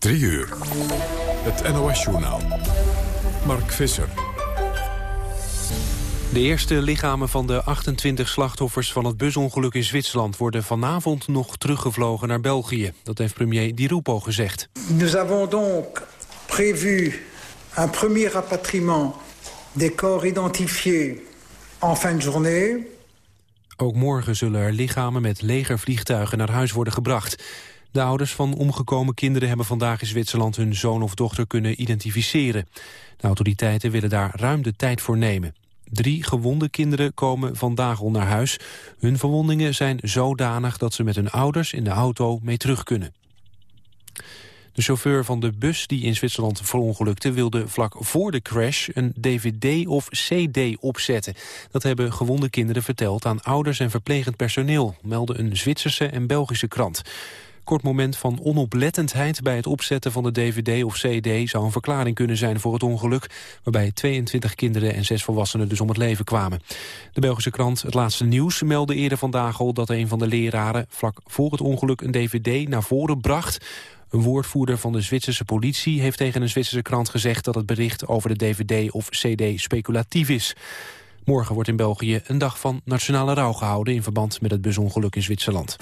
3 uur. Het NOS-journaal. Mark Visser. De eerste lichamen van de 28 slachtoffers van het busongeluk in Zwitserland... worden vanavond nog teruggevlogen naar België. Dat heeft premier Di Rupo gezegd. Nous avons donc prévu un premier rapatriement des corps identifiés en fin de journée. Ook morgen zullen er lichamen met legervliegtuigen naar huis worden gebracht. De ouders van omgekomen kinderen hebben vandaag in Zwitserland hun zoon of dochter kunnen identificeren. De autoriteiten willen daar ruim de tijd voor nemen. Drie gewonde kinderen komen vandaag al naar huis. Hun verwondingen zijn zodanig dat ze met hun ouders in de auto mee terug kunnen. De chauffeur van de bus die in Zwitserland verongelukte... wilde vlak voor de crash een dvd of cd opzetten. Dat hebben gewonde kinderen verteld aan ouders en verplegend personeel... melden een Zwitserse en Belgische krant. Kort moment van onoplettendheid bij het opzetten van de dvd of cd... zou een verklaring kunnen zijn voor het ongeluk... waarbij 22 kinderen en 6 volwassenen dus om het leven kwamen. De Belgische krant Het Laatste Nieuws meldde eerder vandaag al... dat een van de leraren vlak voor het ongeluk een dvd naar voren bracht... Een woordvoerder van de Zwitserse politie heeft tegen een Zwitserse krant gezegd dat het bericht over de dvd of cd speculatief is. Morgen wordt in België een dag van nationale rouw gehouden in verband met het busongeluk in Zwitserland.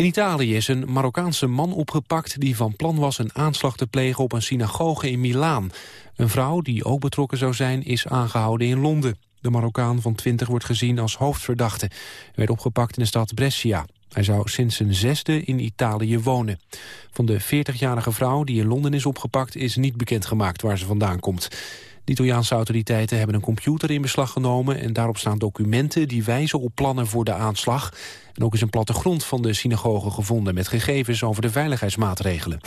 In Italië is een Marokkaanse man opgepakt die van plan was een aanslag te plegen op een synagoge in Milaan. Een vrouw die ook betrokken zou zijn is aangehouden in Londen. De Marokkaan van 20 wordt gezien als hoofdverdachte. Hij werd opgepakt in de stad Brescia. Hij zou sinds zijn zesde in Italië wonen. Van de 40-jarige vrouw die in Londen is opgepakt... is niet bekendgemaakt waar ze vandaan komt. De Italiaanse autoriteiten hebben een computer in beslag genomen... en daarop staan documenten die wijzen op plannen voor de aanslag. En ook is een plattegrond van de synagoge gevonden... met gegevens over de veiligheidsmaatregelen.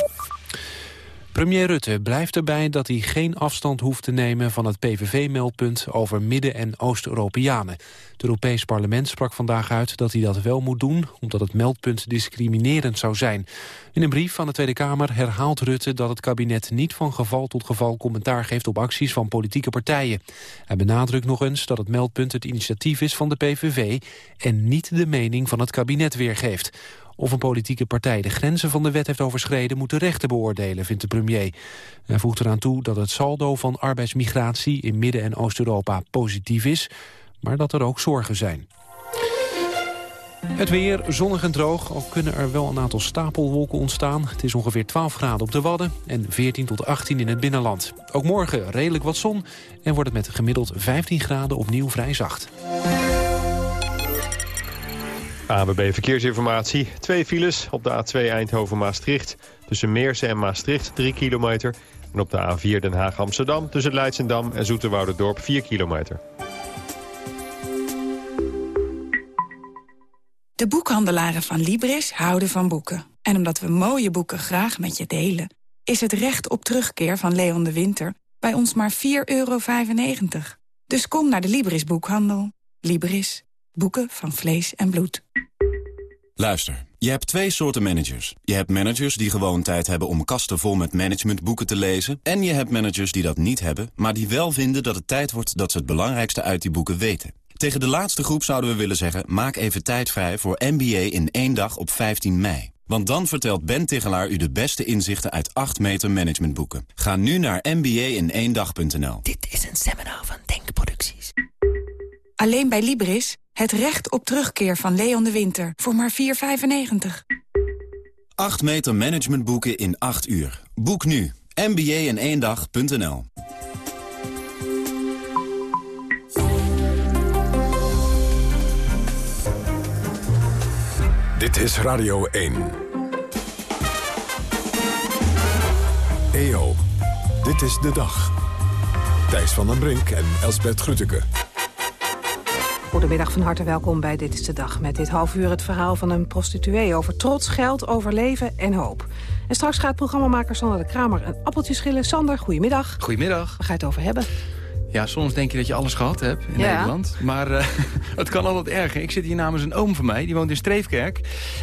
Premier Rutte blijft erbij dat hij geen afstand hoeft te nemen van het PVV-meldpunt over Midden- en Oost-Europeanen. Het Europees Parlement sprak vandaag uit dat hij dat wel moet doen, omdat het meldpunt discriminerend zou zijn. In een brief van de Tweede Kamer herhaalt Rutte dat het kabinet niet van geval tot geval commentaar geeft op acties van politieke partijen. Hij benadrukt nog eens dat het meldpunt het initiatief is van de PVV en niet de mening van het kabinet weergeeft. Of een politieke partij de grenzen van de wet heeft overschreden... moet de rechter beoordelen, vindt de premier. Hij voegt eraan toe dat het saldo van arbeidsmigratie... in Midden- en Oost-Europa positief is, maar dat er ook zorgen zijn. Het weer zonnig en droog, al kunnen er wel een aantal stapelwolken ontstaan. Het is ongeveer 12 graden op de Wadden en 14 tot 18 in het binnenland. Ook morgen redelijk wat zon en wordt het met gemiddeld 15 graden opnieuw vrij zacht. ABB Verkeersinformatie. Twee files op de A2 Eindhoven-Maastricht. Tussen Meersen en Maastricht 3 kilometer. En op de A4 Den Haag-Amsterdam tussen Leidsendam en Zoeterwouderdorp 4 kilometer. De boekhandelaren van Libris houden van boeken. En omdat we mooie boeken graag met je delen... is het recht op terugkeer van Leon de Winter bij ons maar 4,95 euro. Dus kom naar de Libris boekhandel. Libris. Boeken van vlees en bloed. Luister, je hebt twee soorten managers. Je hebt managers die gewoon tijd hebben om kasten vol met managementboeken te lezen. En je hebt managers die dat niet hebben, maar die wel vinden dat het tijd wordt dat ze het belangrijkste uit die boeken weten. Tegen de laatste groep zouden we willen zeggen, maak even tijd vrij voor MBA in één dag op 15 mei. Want dan vertelt Ben Tigelaar u de beste inzichten uit 8 meter managementboeken. Ga nu naar mba-in-één-dag.nl. Dit is een seminar van Denkproducties. Alleen bij Libris het recht op terugkeer van Leon de Winter voor maar 4,95. 8 meter managementboeken in 8 uur. Boek nu. mba-in-één-dag.nl. Dit is Radio 1. EO, dit is de dag. Thijs van den Brink en Elsbert Grütke. Goedemiddag, van harte welkom bij Dit is de Dag. Met dit half uur het verhaal van een prostituee over trots, geld, overleven en hoop. En straks gaat programmamaker Sander de Kramer een appeltje schillen. Sander, goedemiddag. Goedemiddag. Waar ga je het over hebben? Ja, soms denk je dat je alles gehad hebt in Nederland. Maar uh, het kan altijd erger. Ik zit hier namens een oom van mij, die woont in Streefkerk.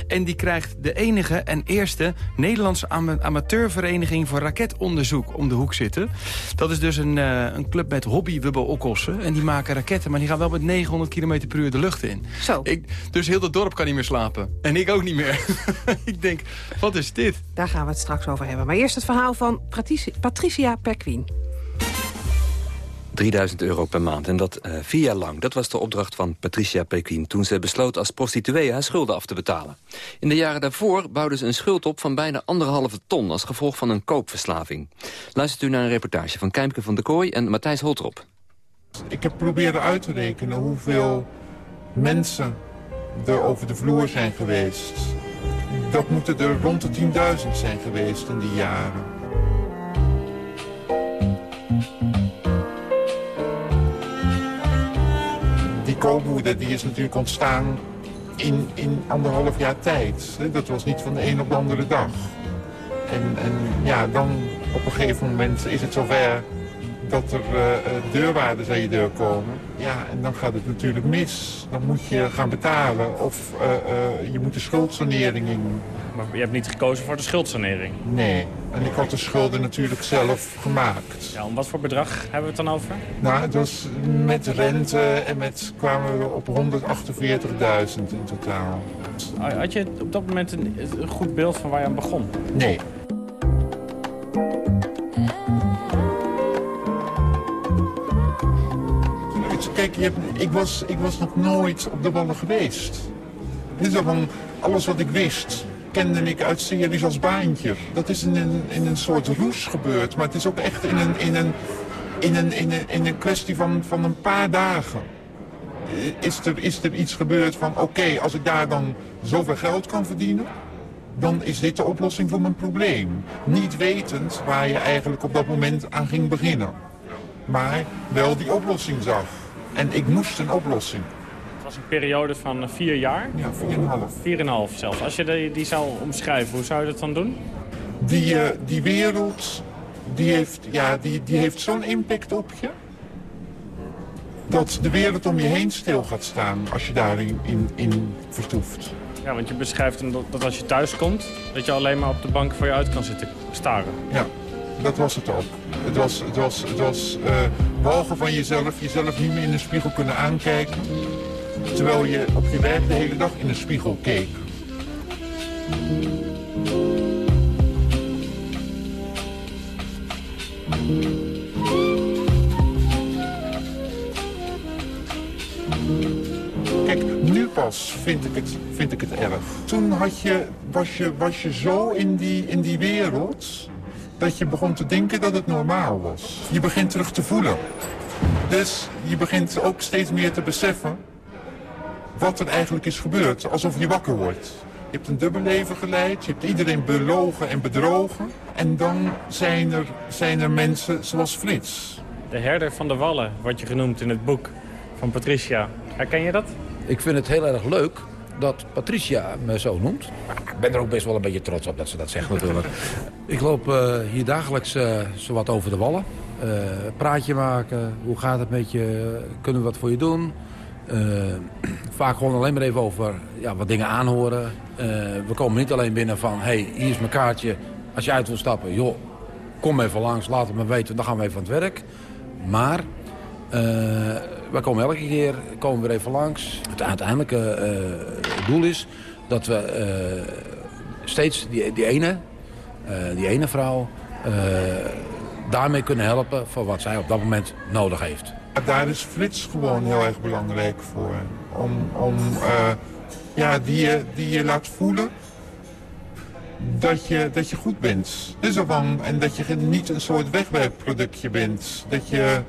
En die krijgt de enige en eerste Nederlandse amateurvereniging voor raketonderzoek om de hoek zitten. Dat is dus een, uh, een club met hobby okkossen En die maken raketten, maar die gaan wel met 900 km per uur de lucht in. Zo. Ik, dus heel het dorp kan niet meer slapen. En ik ook niet meer. ik denk, wat is dit? Daar gaan we het straks over hebben. Maar eerst het verhaal van Patricia, Patricia Perquin. 3000 euro per maand. En dat uh, vier jaar lang. Dat was de opdracht van Patricia Pequin... toen ze besloot als prostituee haar schulden af te betalen. In de jaren daarvoor bouwde ze een schuld op van bijna anderhalve ton... als gevolg van een koopverslaving. Luistert u naar een reportage van Keimke van de Kooi en Matthijs Holtrop. Ik heb proberen uit te rekenen hoeveel mensen er over de vloer zijn geweest. Dat moeten er rond de 10.000 zijn geweest in die jaren. Die koopwoede die is natuurlijk ontstaan in, in anderhalf jaar tijd. Dat was niet van de een op de andere dag. En, en ja, dan op een gegeven moment is het zover dat er uh, deurwaarders aan je deur komen. Ja, en dan gaat het natuurlijk mis. Dan moet je gaan betalen of uh, je moet de schuldsanering in. Maar je hebt niet gekozen voor de schuldsanering? Nee, en ik had de schulden natuurlijk zelf gemaakt. Ja, om wat voor bedrag hebben we het dan over? Nou, het was met rente en met kwamen we op 148.000 in totaal. Had je op dat moment een, een goed beeld van waar je aan begon? Nee. Kijk, je hebt, ik, was, ik was nog nooit op de ballen geweest. Dit is van alles wat ik wist, kende ik uit series als Baantje. Dat is in een, in een soort roes gebeurd, maar het is ook echt in een, in een, in een, in een, in een kwestie van, van een paar dagen. Is er, is er iets gebeurd van, oké, als ik daar dan zoveel geld kan verdienen... dan is dit de oplossing voor mijn probleem. Niet wetend waar je eigenlijk op dat moment aan ging beginnen. Maar wel die oplossing zag. En ik moest een oplossing. Was een periode van vier jaar? Ja, vier en een half. Vier en een half zelfs. Als je die, die zou omschrijven, hoe zou je dat dan doen? Die, uh, die wereld, die heeft, ja, die, die heeft zo'n impact op je... dat de wereld om je heen stil gaat staan als je daarin in, in vertoeft. Ja, want je beschrijft hem dat, dat als je thuis komt... dat je alleen maar op de bank voor je uit kan zitten staren. Ja, dat was het ook. Het was, het was, het was uh, walgen van jezelf, jezelf niet meer in de spiegel kunnen aankijken. Terwijl je op je werk de hele dag in de spiegel keek. Kijk, nu pas vind ik het, vind ik het erg. Toen had je, was, je, was je zo in die, in die wereld dat je begon te denken dat het normaal was. Je begint terug te voelen. Dus je begint ook steeds meer te beseffen wat er eigenlijk is gebeurd. Alsof je wakker wordt. Je hebt een dubbel leven geleid, je hebt iedereen belogen en bedrogen. En dan zijn er, zijn er mensen zoals Frits. De herder van de Wallen wordt je genoemd in het boek van Patricia. Herken je dat? Ik vind het heel erg leuk dat Patricia me zo noemt. Ik ben er ook best wel een beetje trots op dat ze dat zegt natuurlijk. ik loop uh, hier dagelijks uh, zowat over de wallen. Uh, praatje maken, hoe gaat het met je, kunnen we wat voor je doen? vaak gewoon alleen maar even over ja, wat dingen aanhoren. we komen niet alleen binnen van, hey, hier is mijn kaartje. Als je uit wil stappen, joh, kom even langs, laat het me weten, dan gaan we even aan het werk. Maar we komen elke keer komen we er even langs. Het uiteindelijke uh, doel is dat we uh, steeds die, die ene, uh, die ene vrouw daarmee kunnen helpen voor wat zij op dat moment nodig heeft. Daar is Frits gewoon heel erg belangrijk voor. Om, om ja, die, je, die je laat voelen dat je, dat je goed bent. Dus van, en dat je niet een soort wegwerpproductje bent. Dat je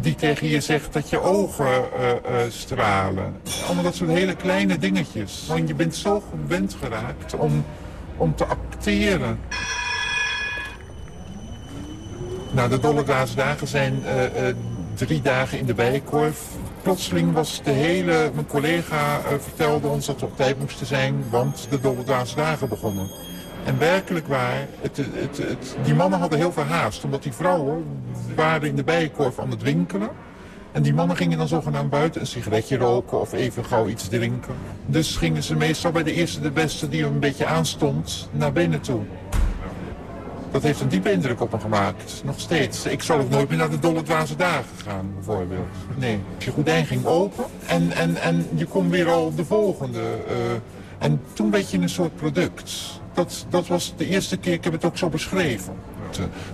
die tegen je zegt dat je ogen uh, uh, stralen. Allemaal dat soort hele kleine dingetjes. Want je bent zo gewend geraakt om, om te acteren. Nou, de Dolle Dagen zijn drie dagen in de Bijenkorf. Plotseling was de hele... Mijn collega vertelde ons dat we op tijd moesten zijn, want de Dolle Dagen begonnen. En werkelijk waar, het, het, die mannen hadden heel veel haast. Omdat die vrouwen waren in de bijenkorf aan het winkelen. En die mannen gingen dan zogenaamd buiten een sigaretje roken of even gauw iets drinken. Dus gingen ze meestal bij de eerste de beste die hem een beetje aanstond naar binnen toe. Dat heeft een diepe indruk op me gemaakt, nog steeds. Ik zou ook nooit meer naar de Dolle Dwaze Dagen gaan, bijvoorbeeld. Nee, je gordijn ging open en, en, en je kon weer al de volgende. Uh, en toen werd je een soort product. Dat, dat was de eerste keer, ik heb het ook zo beschreven.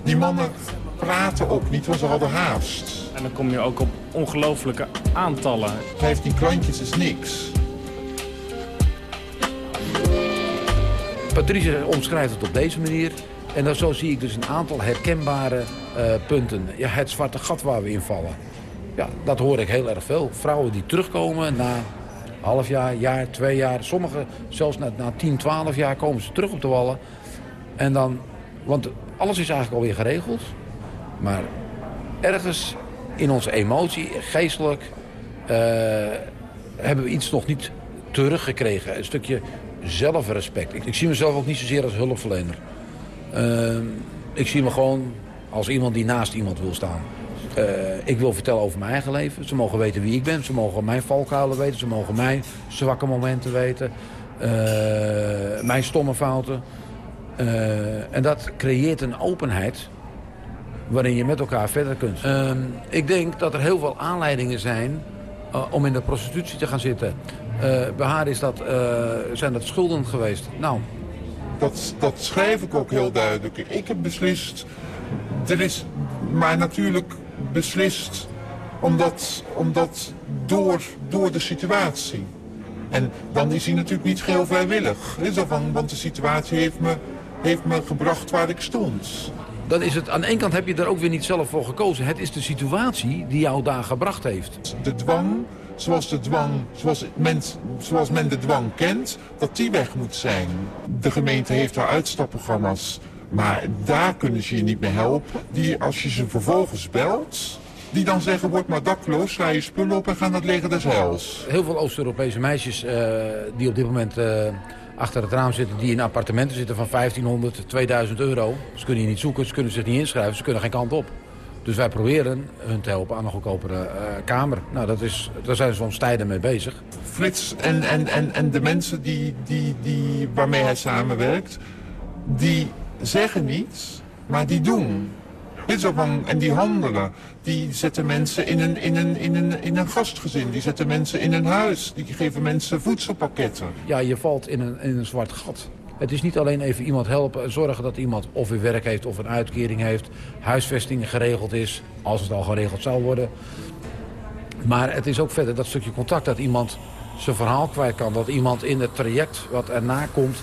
Die mannen praten ook niet, want ze hadden haast. En dan kom je ook op ongelooflijke aantallen. 15 klantjes is niks. Patricia omschrijft het op deze manier. En dan zo zie ik dus een aantal herkenbare uh, punten. Ja, het zwarte gat waar we in vallen. Ja, dat hoor ik heel erg veel. Vrouwen die terugkomen na half jaar, jaar, twee jaar. Sommigen zelfs na, na 10, 12 jaar komen ze terug op de wallen. En dan, want alles is eigenlijk alweer geregeld. Maar ergens in onze emotie, geestelijk, uh, hebben we iets nog niet teruggekregen. Een stukje zelfrespect. Ik, ik zie mezelf ook niet zozeer als hulpverlener. Uh, ik zie me gewoon als iemand die naast iemand wil staan. Uh, ik wil vertellen over mijn eigen leven. Ze mogen weten wie ik ben. Ze mogen mijn valkuilen weten. Ze mogen mijn zwakke momenten weten. Uh, mijn stomme fouten. Uh, en dat creëert een openheid waarin je met elkaar verder kunt. Ehm, ik denk dat er heel veel aanleidingen zijn om in de prostitutie te gaan zitten. bij haar is dat, zijn dat schulden geweest. Nou, dat, dat schrijf ik ook heel duidelijk. Ik heb beslist, er is maar natuurlijk beslist omdat, omdat door, door de situatie. En dan is hij natuurlijk niet geheel vrijwillig. Is van, want de situatie heeft me, heeft me gebracht waar ik stond. Dan is het, aan de ene kant heb je er ook weer niet zelf voor gekozen. Het is de situatie die jou daar gebracht heeft. De dwang zoals, de dwang, zoals, men, zoals men de dwang kent, dat die weg moet zijn. De gemeente heeft haar uitstapprogramma's, maar daar kunnen ze je niet meer helpen. Die, als je ze vervolgens belt, die dan zeggen, word maar dakloos, sla je spullen op en ga naar het leger des heils. Heel veel Oost-Europese meisjes uh, die op dit moment... Uh, achter het raam zitten die in appartementen zitten van 1500, 2000 euro. Ze kunnen je niet zoeken, ze kunnen zich niet inschrijven, ze kunnen geen kant op. Dus wij proberen hun te helpen aan een goedkopere uh, kamer. Nou, dat is, daar zijn ze soms tijden mee bezig. Frits en, en, en, en de mensen die, die, die, waarmee hij samenwerkt... die zeggen niets, maar die doen. En die handelen. Die zetten mensen in een, in, een, in, een, in een gastgezin. Die zetten mensen in een huis. Die geven mensen voedselpakketten. Ja, je valt in een, in een zwart gat. Het is niet alleen even iemand helpen en zorgen dat iemand of weer werk heeft of een uitkering heeft. Huisvesting geregeld is, als het al geregeld zou worden. Maar het is ook verder dat stukje contact dat iemand zijn verhaal kwijt kan. Dat iemand in het traject wat erna komt,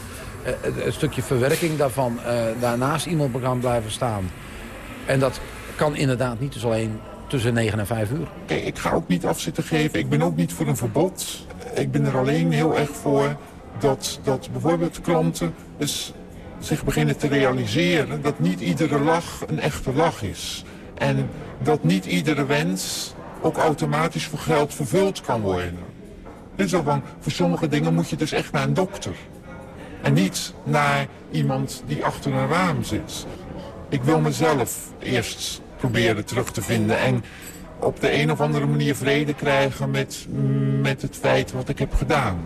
eh, een stukje verwerking daarvan, eh, daarnaast iemand kan blijven staan. En dat kan inderdaad niet dus alleen tussen 9 en 5 uur. Ik ga ook niet afzitten geven. Ik ben ook niet voor een verbod. Ik ben er alleen heel erg voor dat, dat bijvoorbeeld klanten dus zich beginnen te realiseren... dat niet iedere lach een echte lach is. En dat niet iedere wens ook automatisch voor geld vervuld kan worden. Dus van, voor sommige dingen moet je dus echt naar een dokter. En niet naar iemand die achter een raam zit. Ik wil mezelf eerst proberen terug te vinden. En op de een of andere manier vrede krijgen met, met het feit wat ik heb gedaan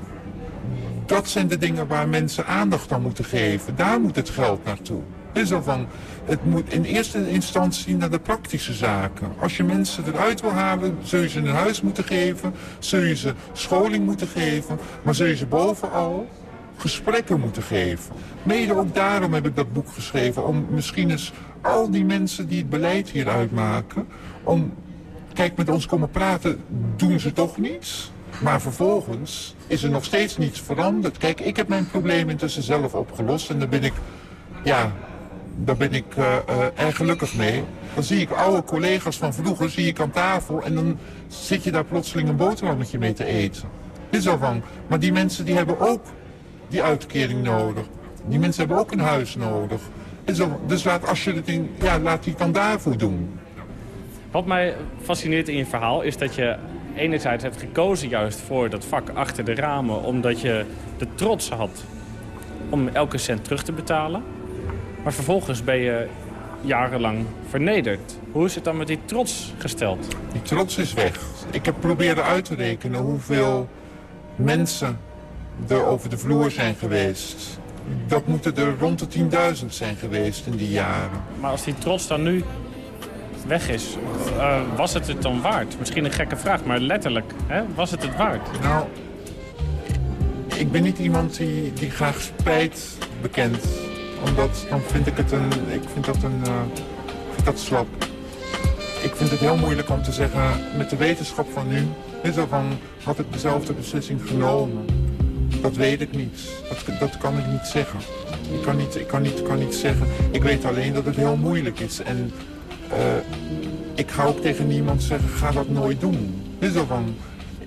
dat zijn de dingen waar mensen aandacht aan moeten geven. Daar moet het geld naartoe. Van, het moet in eerste instantie naar de praktische zaken. Als je mensen eruit wil halen, zul je ze een huis moeten geven. Zul je ze scholing moeten geven. Maar zul je ze bovenal gesprekken moeten geven. Mede ook daarom heb ik dat boek geschreven. Om misschien eens al die mensen die het beleid hier uitmaken... om, kijk, met ons komen praten, doen ze toch niets? Maar vervolgens is er nog steeds niets veranderd. Kijk, ik heb mijn probleem intussen zelf opgelost. En daar ben ik, ja, daar ben ik uh, erg gelukkig mee. Dan zie ik oude collega's van vroeger zie ik aan tafel... en dan zit je daar plotseling een boterhammetje mee te eten. Dit is al van. Maar die mensen die hebben ook die uitkering nodig. Die mensen hebben ook een huis nodig. Dus laat, als je het in, ja, laat die dan daarvoor doen. Wat mij fascineert in je verhaal is dat je enerzijds hebt gekozen juist voor dat vak achter de ramen... omdat je de trots had om elke cent terug te betalen. Maar vervolgens ben je jarenlang vernederd. Hoe is het dan met die trots gesteld? Die trots is weg. Ik heb proberen uit te rekenen hoeveel mensen er over de vloer zijn geweest. Dat moeten er rond de 10.000 zijn geweest in die jaren. Maar als die trots dan nu weg is, uh, was het het dan waard? Misschien een gekke vraag, maar letterlijk, hè? was het het waard? Nou, ik ben niet iemand die, die graag spijt bekent. Omdat dan vind ik het een, ik vind dat een, uh, vind dat slap. Ik vind het heel moeilijk om te zeggen, met de wetenschap van nu, is er van, had ik dezelfde beslissing genomen? Dat weet ik niet. Dat, dat kan ik niet zeggen. Ik kan niet, ik kan, niet, kan niet zeggen. Ik weet alleen dat het heel moeilijk is. En uh, ik ga ook tegen niemand zeggen, ga dat nooit doen. Is er van,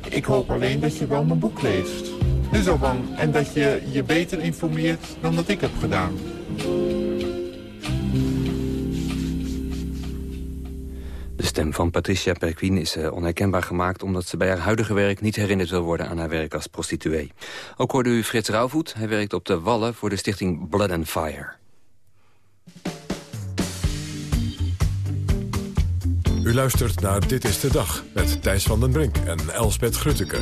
ik hoop alleen dat je wel mijn boek leest. Is er van, en dat je je beter informeert dan dat ik heb gedaan. De stem van Patricia Perquin is uh, onherkenbaar gemaakt... omdat ze bij haar huidige werk niet herinnerd wil worden aan haar werk als prostituee. Ook hoorde u Frits Rauwvoet. Hij werkt op de Wallen voor de stichting Blood and Fire. U luistert naar Dit is de Dag met Thijs van den Brink en Elsbeth Grutteke.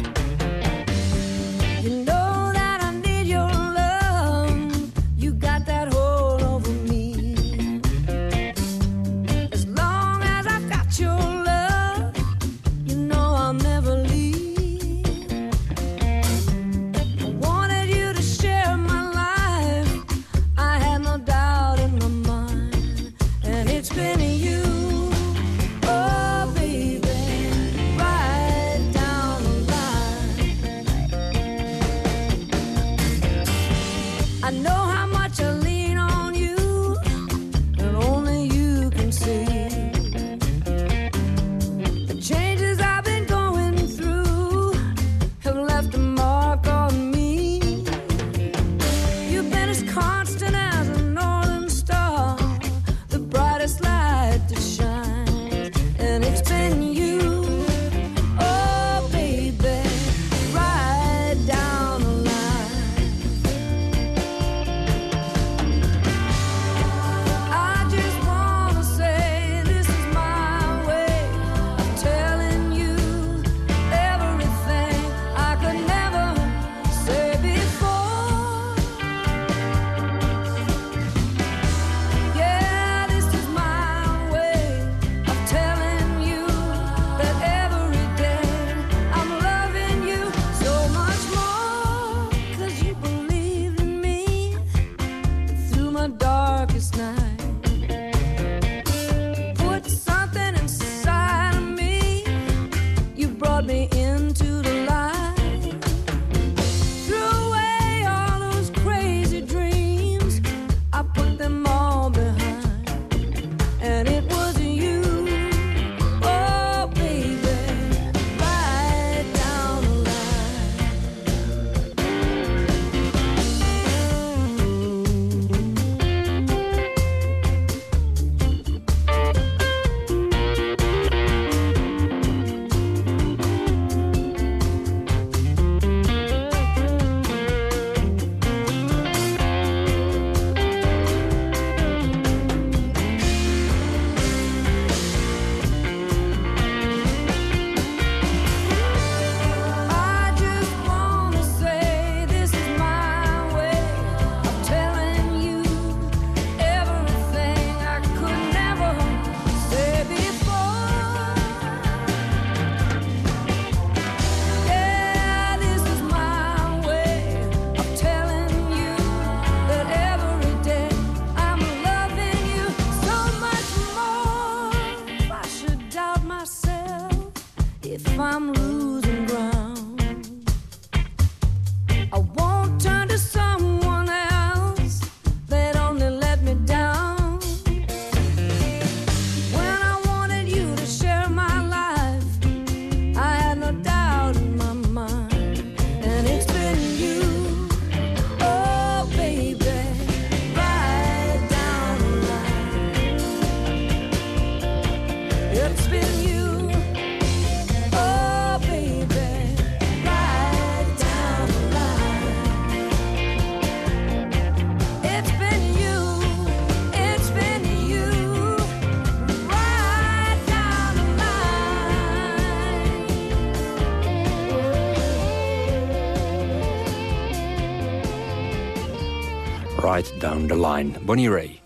The Line. Bonnie Ray.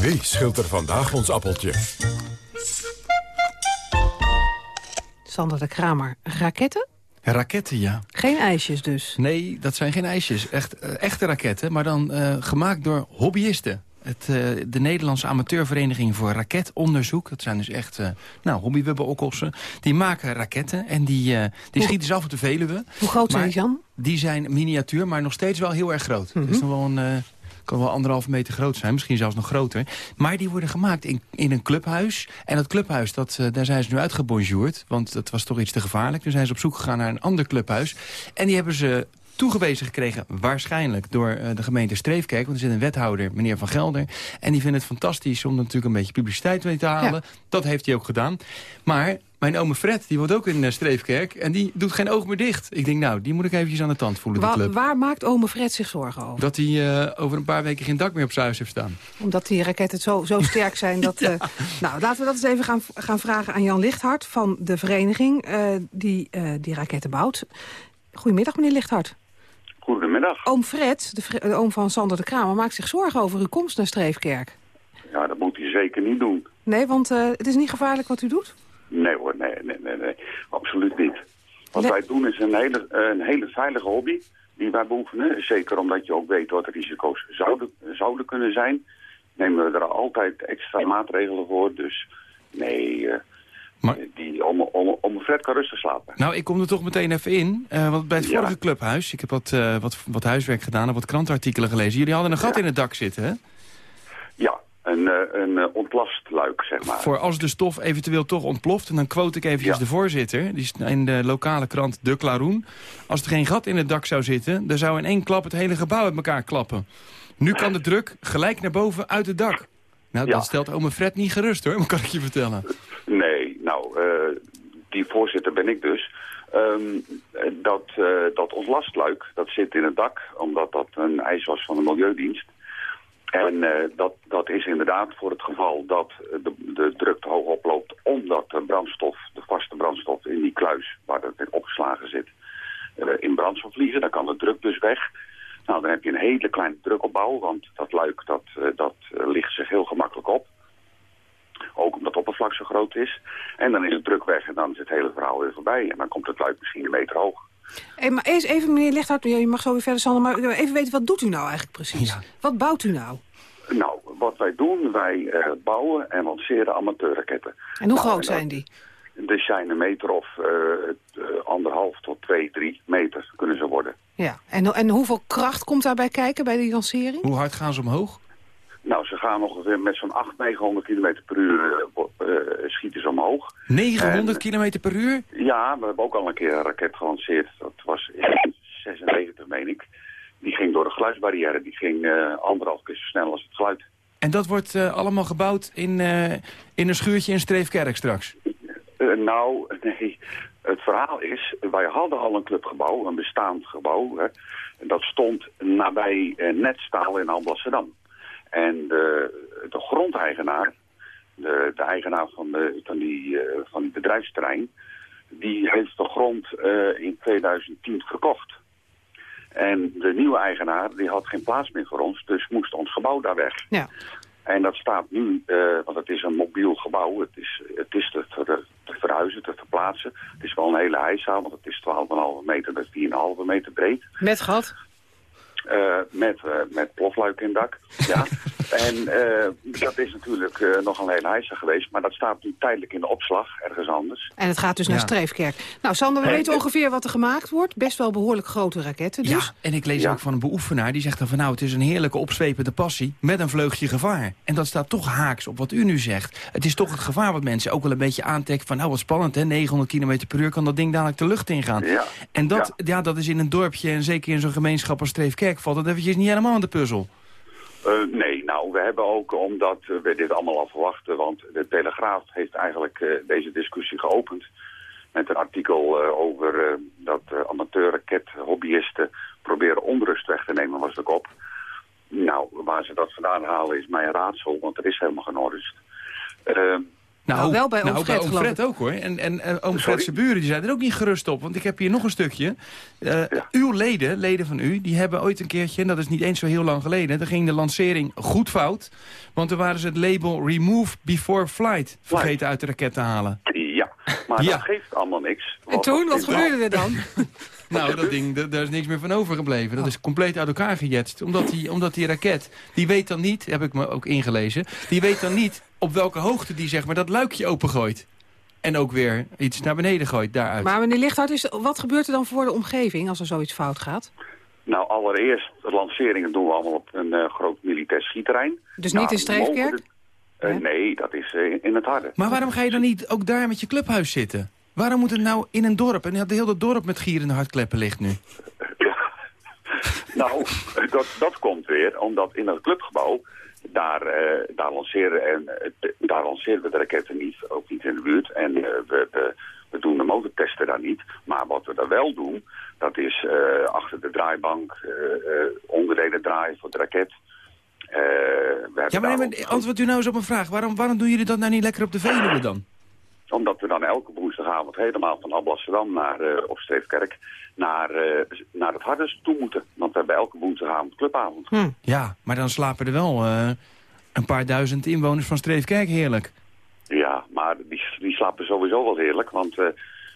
Wie scheelt er vandaag ons appeltje? Sander de Kramer, raketten? Raketten, ja. Geen ijsjes dus? Nee, dat zijn geen ijsjes. Echt, uh, echte raketten, maar dan uh, gemaakt door hobbyisten. Het, uh, de Nederlandse amateurvereniging voor raketonderzoek. Dat zijn dus echt uh, nou, hobbywubbeokkelsen. Die maken raketten en die, uh, die schieten ze af op de Veluwe. Hoe groot zijn die dan? Die zijn miniatuur, maar nog steeds wel heel erg groot. Mm -hmm. Het is nog wel een kan wel anderhalve meter groot zijn, misschien zelfs nog groter. Maar die worden gemaakt in, in een clubhuis. En dat clubhuis, dat, uh, daar zijn ze nu uitgebonjourd. Want dat was toch iets te gevaarlijk. Toen zijn ze op zoek gegaan naar een ander clubhuis. En die hebben ze toegewezen gekregen, waarschijnlijk door uh, de gemeente Streefkerk. Want er zit een wethouder, meneer Van Gelder. En die vindt het fantastisch om er natuurlijk een beetje publiciteit mee te halen. Ja. Dat heeft hij ook gedaan. Maar mijn ome Fred, die woont ook in uh, Streefkerk. En die doet geen oog meer dicht. Ik denk, nou, die moet ik eventjes aan de tand voelen, Wa club. Waar maakt ome Fred zich zorgen over? Dat hij uh, over een paar weken geen dak meer op zijn huis heeft staan. Omdat die raketten zo, zo sterk zijn. Dat, ja. uh, nou, laten we dat eens even gaan, gaan vragen aan Jan Lichthart van de vereniging die die raketten bouwt. Goedemiddag, meneer Lichthart. Goedemiddag. Oom Fred, de, de, oom van Sander de Kramer, maakt zich zorgen over uw komst naar Streefkerk. Ja, dat moet hij zeker niet doen. Nee, want uh, het is niet gevaarlijk wat u doet? Nee hoor, nee, nee, nee, nee. absoluut niet. Wat Le wij doen is een hele, een hele veilige hobby die wij beoefenen. Zeker omdat je ook weet wat de risico's zouden, zouden kunnen zijn. Nemen we er altijd extra maatregelen voor. Dus nee, uh, maar... Die, om, om, om Fred kan rustig slapen. Nou, ik kom er toch meteen even in. Uh, want bij het vorige ja. clubhuis, ik heb wat, uh, wat, wat huiswerk gedaan en wat krantenartikelen gelezen. Jullie hadden een gat ja. in het dak zitten, hè? Ja, een, uh, een ontlastluik, zeg maar. Voor als de stof eventueel toch ontploft. En dan quote ik eventjes ja. de voorzitter. Die is in de lokale krant De Klaroen. Als er geen gat in het dak zou zitten... dan zou in één klap het hele gebouw uit elkaar klappen. Nu kan de druk gelijk naar boven uit het dak. Nou, dat stelt ome Fred niet gerust, hoor. kan ik je vertellen. Nee, die voorzitter ben ik dus. Um, dat, uh, dat ontlastluik, dat zit in het dak, omdat dat een eis was van de Milieudienst. En uh, dat, dat is inderdaad voor het geval dat de, de druk te hoog oploopt... omdat de brandstof, de vaste brandstof in die kluis waar het in opgeslagen zit... in brand zou vliegen, dan kan de druk dus weg... Nou, dan heb je een hele kleine drukopbouw, want dat luik dat, dat ligt zich heel gemakkelijk op. Ook omdat het oppervlak zo groot is. En dan is de druk weg en dan is het hele verhaal weer voorbij. En dan komt het luik misschien een meter hoog. Hey, maar eerst even, meneer Lichthart, je mag zo weer verder, Sander, maar even weten, wat doet u nou eigenlijk precies? Ja. Wat bouwt u nou? Nou, wat wij doen, wij uh, bouwen en lanceren amateurraketten. En hoe nou, groot zijn die? Die zijn een meter of uh, anderhalf tot twee, drie meter kunnen ze worden. Ja, en, en hoeveel kracht komt daarbij kijken bij die lancering? Hoe hard gaan ze omhoog? Nou, ze gaan ongeveer met zo'n 800, 900 km per uur uh, uh, schieten ze omhoog. 900 km per uur? Ja, we hebben ook al een keer een raket gelanceerd. Dat was in 96, meen ik. Die ging door de geluidsbarrière. Die ging uh, anderhalf keer zo snel als het geluid. En dat wordt allemaal gebouwd in, in een schuurtje in Streefkerk straks? nou, nee. Het verhaal is, wij hadden al een clubgebouw, een bestaand gebouw. Hè, dat stond nabij Netstaal in Alblasserdam. En de, de grondeigenaar, de, de eigenaar van, de, van, die, uh, van die bedrijfsterrein... die heeft de grond uh, in 2010 verkocht. En de nieuwe eigenaar die had geen plaats meer voor ons, dus moest ons gebouw daar weg. Ja. En dat staat nu, uh, want het is een mobiel gebouw, het is, het is te, te, te verhuizen, te verplaatsen. Het is wel een hele hijszaal, want het is 12,5 meter bij 4,5 meter breed. Met gat? Uh, met, uh, met plofluik in het dak, ja. en uh, dat is natuurlijk nog een hele hijsa geweest, maar dat staat nu tijdelijk in de opslag, ergens anders. En het gaat dus naar. Streefkerk. Nou, Sander, we en, weten ongeveer wat er gemaakt wordt. Best wel behoorlijk grote raketten dus. Ja, en ik lees ja. ook van een beoefenaar, die zegt dan van nou, het is een heerlijke opzwepende passie met een vleugje gevaar. En dat staat toch haaks op wat u nu zegt. Het is toch het gevaar wat mensen ook wel een beetje aantrekken van nou, wat spannend hè, 900 km per uur kan dat ding dadelijk de lucht ingaan. Ja. En dat, ja. dat is in een dorpje en zeker in zo'n gemeenschap als Streefkerk valt dat eventjes niet helemaal aan de puzzel. Uh, nee, nou, we hebben ook, omdat we dit allemaal al verwachten... want de Telegraaf heeft eigenlijk uh, deze discussie geopend... met een artikel uh, over dat amateur-raket-hobbyisten... proberen onrust weg te nemen, was de kop. Nou, waar ze dat vandaan halen is mijn raadsel, want er is helemaal geen onrust. Nou, Nou, wel bij nou, oom geloof Fred ook hoor. En, en eh, oom Fred zijn buren die zijn er ook niet gerust op. Want ik heb hier nog een stukje. Eh, Uw leden, leden van u, die hebben ooit een keertje... en dat is niet eens zo heel lang geleden... dan ging de lancering goed fout. Want toen waren ze het label Remove Before Flight vergeten uit de raket te halen. Ja, maar Ja. dat geeft allemaal niks. En toen, wat gebeurde er dan? Nou, dat ding, da- daar is niks meer van overgebleven. Dat is compleet uit elkaar gejetst. Omdat die, omdat die raket, die weet dan niet, heb ik me ook ingelezen... die weet dan niet op welke hoogte die zeg maar dat luikje opengooit. En ook weer iets naar beneden gooit daaruit. Maar meneer Lichthart, is, wat gebeurt er dan voor de omgeving als er zoiets fout gaat? Nou, allereerst, de lanceringen doen we allemaal op een eh, groot militair schietterrein. Dus Nou, niet in Streefkerk? eh, nee, dat is eh, in het harde. Maar waarom ga je dan niet ook daar met je clubhuis zitten? Waarom moet het nou in een dorp? En het hele dorp met gierende hartkleppen ligt nu. Nou, dat, dat komt weer omdat in het clubgebouw, daar, eh, daar, lanceren, en, eh, daar lanceren we de raketten niet, ook niet in de buurt. En eh, we, we, we doen de motortesten daar niet. Maar wat we daar wel doen, dat is achter de draaibank onderdelen draaien voor de raket. Ja, maar, nee, antwoord u nou eens op een vraag. Waarom, waarom doen jullie dat nou niet lekker op de Veluwe dan? Omdat we dan elke woensdagavond helemaal van Alblasserdam naar, eh of Streefkerk naar, eh, naar het Hardes toe moeten. Want we hebben elke woensdagavond clubavond. Ja, maar dan slapen er wel eh, een paar duizend inwoners van Streefkerk heerlijk. Ja, maar die, die slapen sowieso wel heerlijk. Want eh,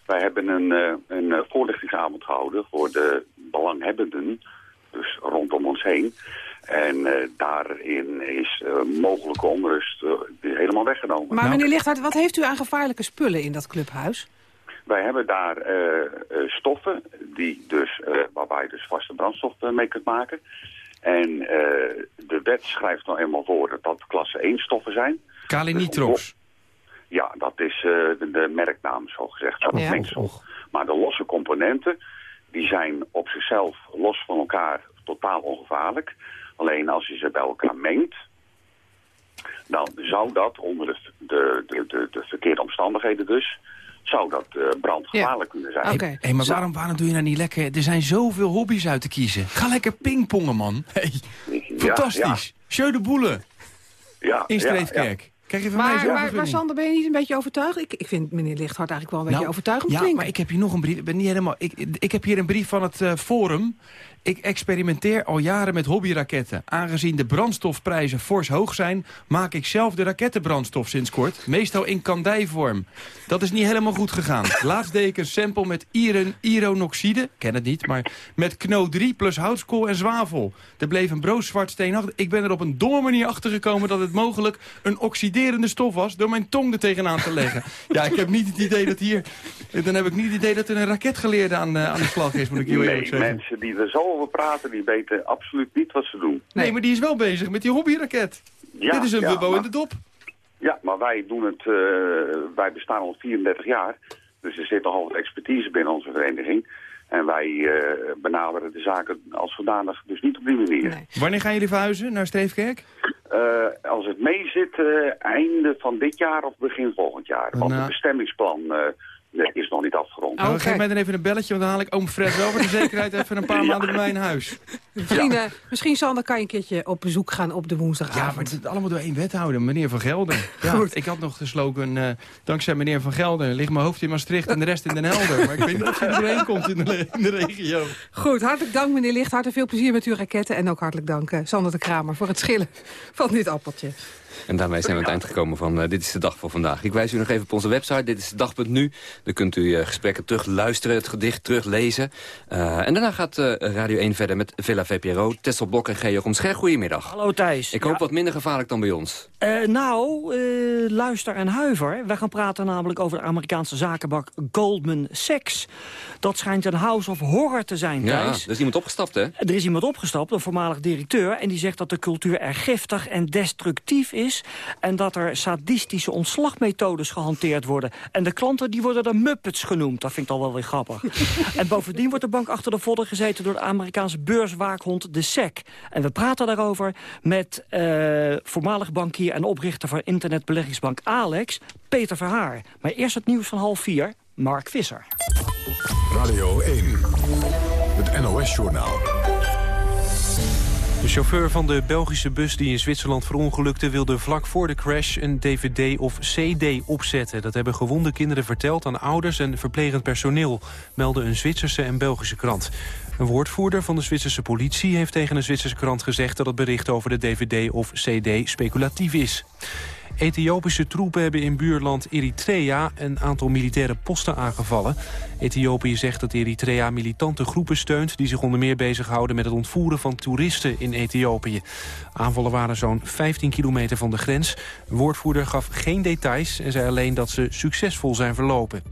wij hebben een, eh, een voorlichtingsavond gehouden voor de belanghebbenden. Dus rondom ons heen. En eh, daarin is eh, mogelijke onrust helemaal weggenomen. Maar meneer Lichthart, wat heeft u aan gevaarlijke spullen in dat clubhuis? Wij hebben daar eh, eh, stoffen die dus, eh, waarbij je dus vaste brandstof mee kunt maken. En de wet schrijft nou eenmaal voor dat dat klasse 1 stoffen zijn. Kalinitrox. Ja, dat is de, de merknaam zo gezegd. Dat Ja. mengsel. Maar de losse componenten, die zijn op zichzelf los van elkaar totaal ongevaarlijk. Alleen als je ze bij elkaar mengt, dan zou dat onder de, de, de, de, de verkeerde omstandigheden dus, zou dat eh, brandgevaarlijk kunnen zijn. Hé, hey, maar waarom, waarom doe je nou niet lekker... Er zijn zoveel hobby's uit te kiezen. Ga lekker pingpongen, man. Hey, fantastisch. Jeu de boele Ja, in ja, Streefkerk. Krijg je van mij Maar, zo'n maar, maar? Sander, ben je niet een beetje overtuigd? Ik, ik vind meneer Lichthart eigenlijk wel een beetje Nou, overtuigend ja, klinken. maar ik heb hier nog een brief. Ik, ben niet helemaal, ik, ik heb hier een brief van het eh, Forum. Ik experimenteer al jaren met hobbyraketten. Aangezien de brandstofprijzen fors hoog zijn... maak ik zelf de rakettenbrandstof sinds kort. Meestal in kandijvorm. Dat is niet helemaal goed gegaan. Laatst deed ik een sample met iron, ironoxide. Ken het niet, maar met kno 3 plus houtskool en zwavel. Er bleef een broodzwart steen achter. Ik ben er op een domme manier achter gekomen... dat het mogelijk een oxiderende stof was... door mijn tong er tegenaan te leggen. Ja, ik heb niet het idee dat hier... Dan heb ik niet het idee dat er een raketgeleerde aan, eh, aan de slag is, moet ik heel eerlijk Nee, zeggen. mensen die er zo over praten, die weten absoluut niet wat ze doen. Nee, maar die is wel bezig met die hobbyraket. Ja, Dit is een ja, maar- in de dop. Ja, maar wij doen het, eh, wij bestaan al 34 jaar. Dus er zit nogal wat expertise binnen onze vereniging. En wij eh, benaderen de zaken als zodanig dus niet op die manier. Wanneer gaan jullie verhuizen naar Streefkerk? Eh, als het mee zit, eh, einde van dit jaar of begin volgend jaar. Want Nou. het bestemmingsplan eh, nee, is nog niet afgerond. Nou, geef mij dan even een belletje, want dan haal ik oom Fred wel voor de zekerheid even een paar maanden bij mij in huis. Misschien, eh, misschien, Sander, kan je een keertje op bezoek gaan op de Ja, woensdagavond. maar het is allemaal door één wethouder, meneer Van Gelder. Ja, ik had nog de slogan, eh, dankzij meneer Van Gelder ligt mijn hoofd in Maastricht en de rest in Den Helder. Maar ik weet niet of hij er doorheen komt in de, in de regio. Goed, hartelijk dank meneer Lichthart en veel plezier met uw raketten. En ook hartelijk dank eh, Sander de Kramer voor het schillen van dit appeltje. En daarmee zijn we aan het eind gekomen van eh, Dit is de Dag voor vandaag. Ik wijs u nog even op onze website, dit is de dag.nu. Daar kunt u eh, gesprekken terug luisteren, het gedicht teruglezen. Eh, en daarna gaat Radio 1 verder met Villa VPRO, Tessel Blok en Geo Scher. Goedemiddag. Hallo Thijs. Ik hoop wat minder gevaarlijk dan bij ons. Nou, luister en huiver. We gaan praten namelijk over de Amerikaanse zakenbak Goldman Sachs. Dat schijnt een house of horror te zijn, Ja, Thijs. er is iemand opgestapt, hè? Er is iemand opgestapt, een voormalig directeur... en die zegt dat de cultuur erg giftig en destructief is... en dat er sadistische ontslagmethodes gehanteerd worden. En de klanten die worden de Muppets genoemd. Dat vind ik al wel weer grappig. en bovendien wordt de bank achter de vodden gezeten... door de Amerikaanse beurswaakhond de SEC. En we praten daarover met eh, voormalig bankier... en oprichter van internetbeleggingsbank Alex, Peter Verhaar. Maar eerst het nieuws van half vier, Mark Visser. Radio 1, het NOS-journaal. De chauffeur van de Belgische bus die in Zwitserland verongelukte... wilde vlak voor de crash een dvd of cd opzetten. Dat hebben gewonde kinderen verteld aan ouders en verplegend personeel... melden een Zwitserse en Belgische krant. Een woordvoerder van de Zwitserse politie heeft tegen een Zwitserse krant gezegd... dat het bericht over de dvd of cd speculatief is. Ethiopische troepen hebben in buurland Eritrea een aantal militaire posten aangevallen. Ethiopië zegt dat Eritrea militante groepen steunt... die zich onder meer bezighouden met het ontvoeren van toeristen in Ethiopië. Aanvallen waren zo'n 15 kilometer van de grens. Woordvoerder gaf geen details en zei alleen dat ze succesvol zijn verlopen.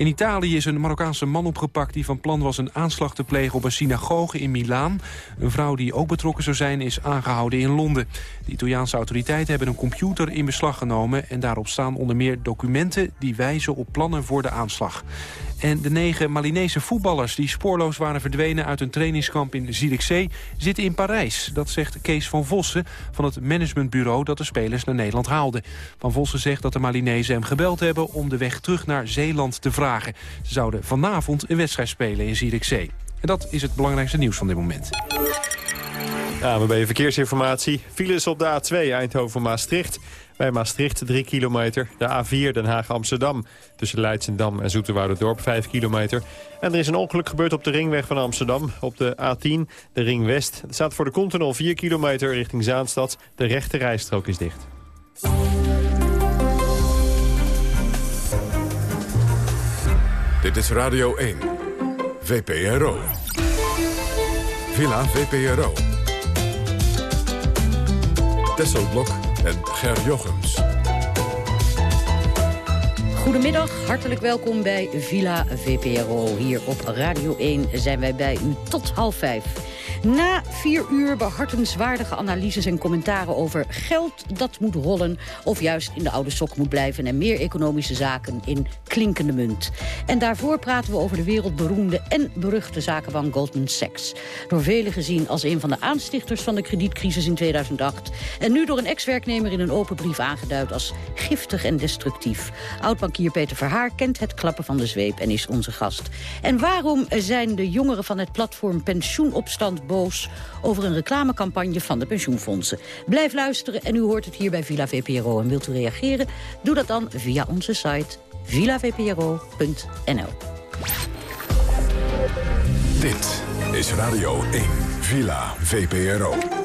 In Italië is een Marokkaanse man opgepakt die van plan was een aanslag te plegen op een synagoge in Milaan. Een vrouw die ook betrokken zou zijn is aangehouden in Londen. De Italiaanse autoriteiten hebben een computer in beslag genomen en daarop staan onder meer documenten die wijzen op plannen voor de aanslag. En de negen Malinese voetballers die spoorloos waren verdwenen uit een trainingskamp in Zierikzee zitten in Parijs. Dat zegt Kees van Vossen van het managementbureau dat de spelers naar Nederland haalde. Van Vossen zegt dat de Malinezen hem gebeld hebben om de weg terug naar Zeeland te vragen. Ze zouden vanavond een wedstrijd spelen in Zierikzee. En dat is het belangrijkste nieuws van dit moment. ANWB Verkeersinformatie. Files op de A2 Eindhoven-Maastricht. Bij Maastricht 3 kilometer. De A4 Den Haag-Amsterdam. Tussen Leidsendam en Dorp 5 kilometer. En er is een ongeluk gebeurd op de ringweg van Amsterdam. Op de A10, de ring West. Het staat voor de Continental 4 kilometer richting Zaanstad. De rechte rijstrook is dicht. Dit is Radio 1. VPRO. Villa VPRO. Tesselblok en Ger Jochems. Goedemiddag, hartelijk welkom bij Villa VPRO. Hier op Radio 1 zijn wij bij u tot half vijf. Na vier uur behartenswaardige analyses en commentaren over geld dat moet rollen... of juist in de oude sok moet blijven en meer economische zaken in klinkende munt. En daarvoor praten we over de wereldberoemde en beruchte zakenbank Goldman Sachs. Door velen gezien als een van de aanstichters van de kredietcrisis in 2008. En nu door een ex-werknemer in een open brief aangeduid als giftig en destructief. Oud-bankier Peter Verhaar kent het klappen van de zweep en is onze gast. En waarom zijn de jongeren van het platform Pensioenopstand over een reclamecampagne van de pensioenfondsen. Blijf luisteren en u hoort het hier bij Villa VPRO. En wilt u reageren? Doe dat dan via onze site villavpro.nl. Dit is Radio 1, Villa VPRO.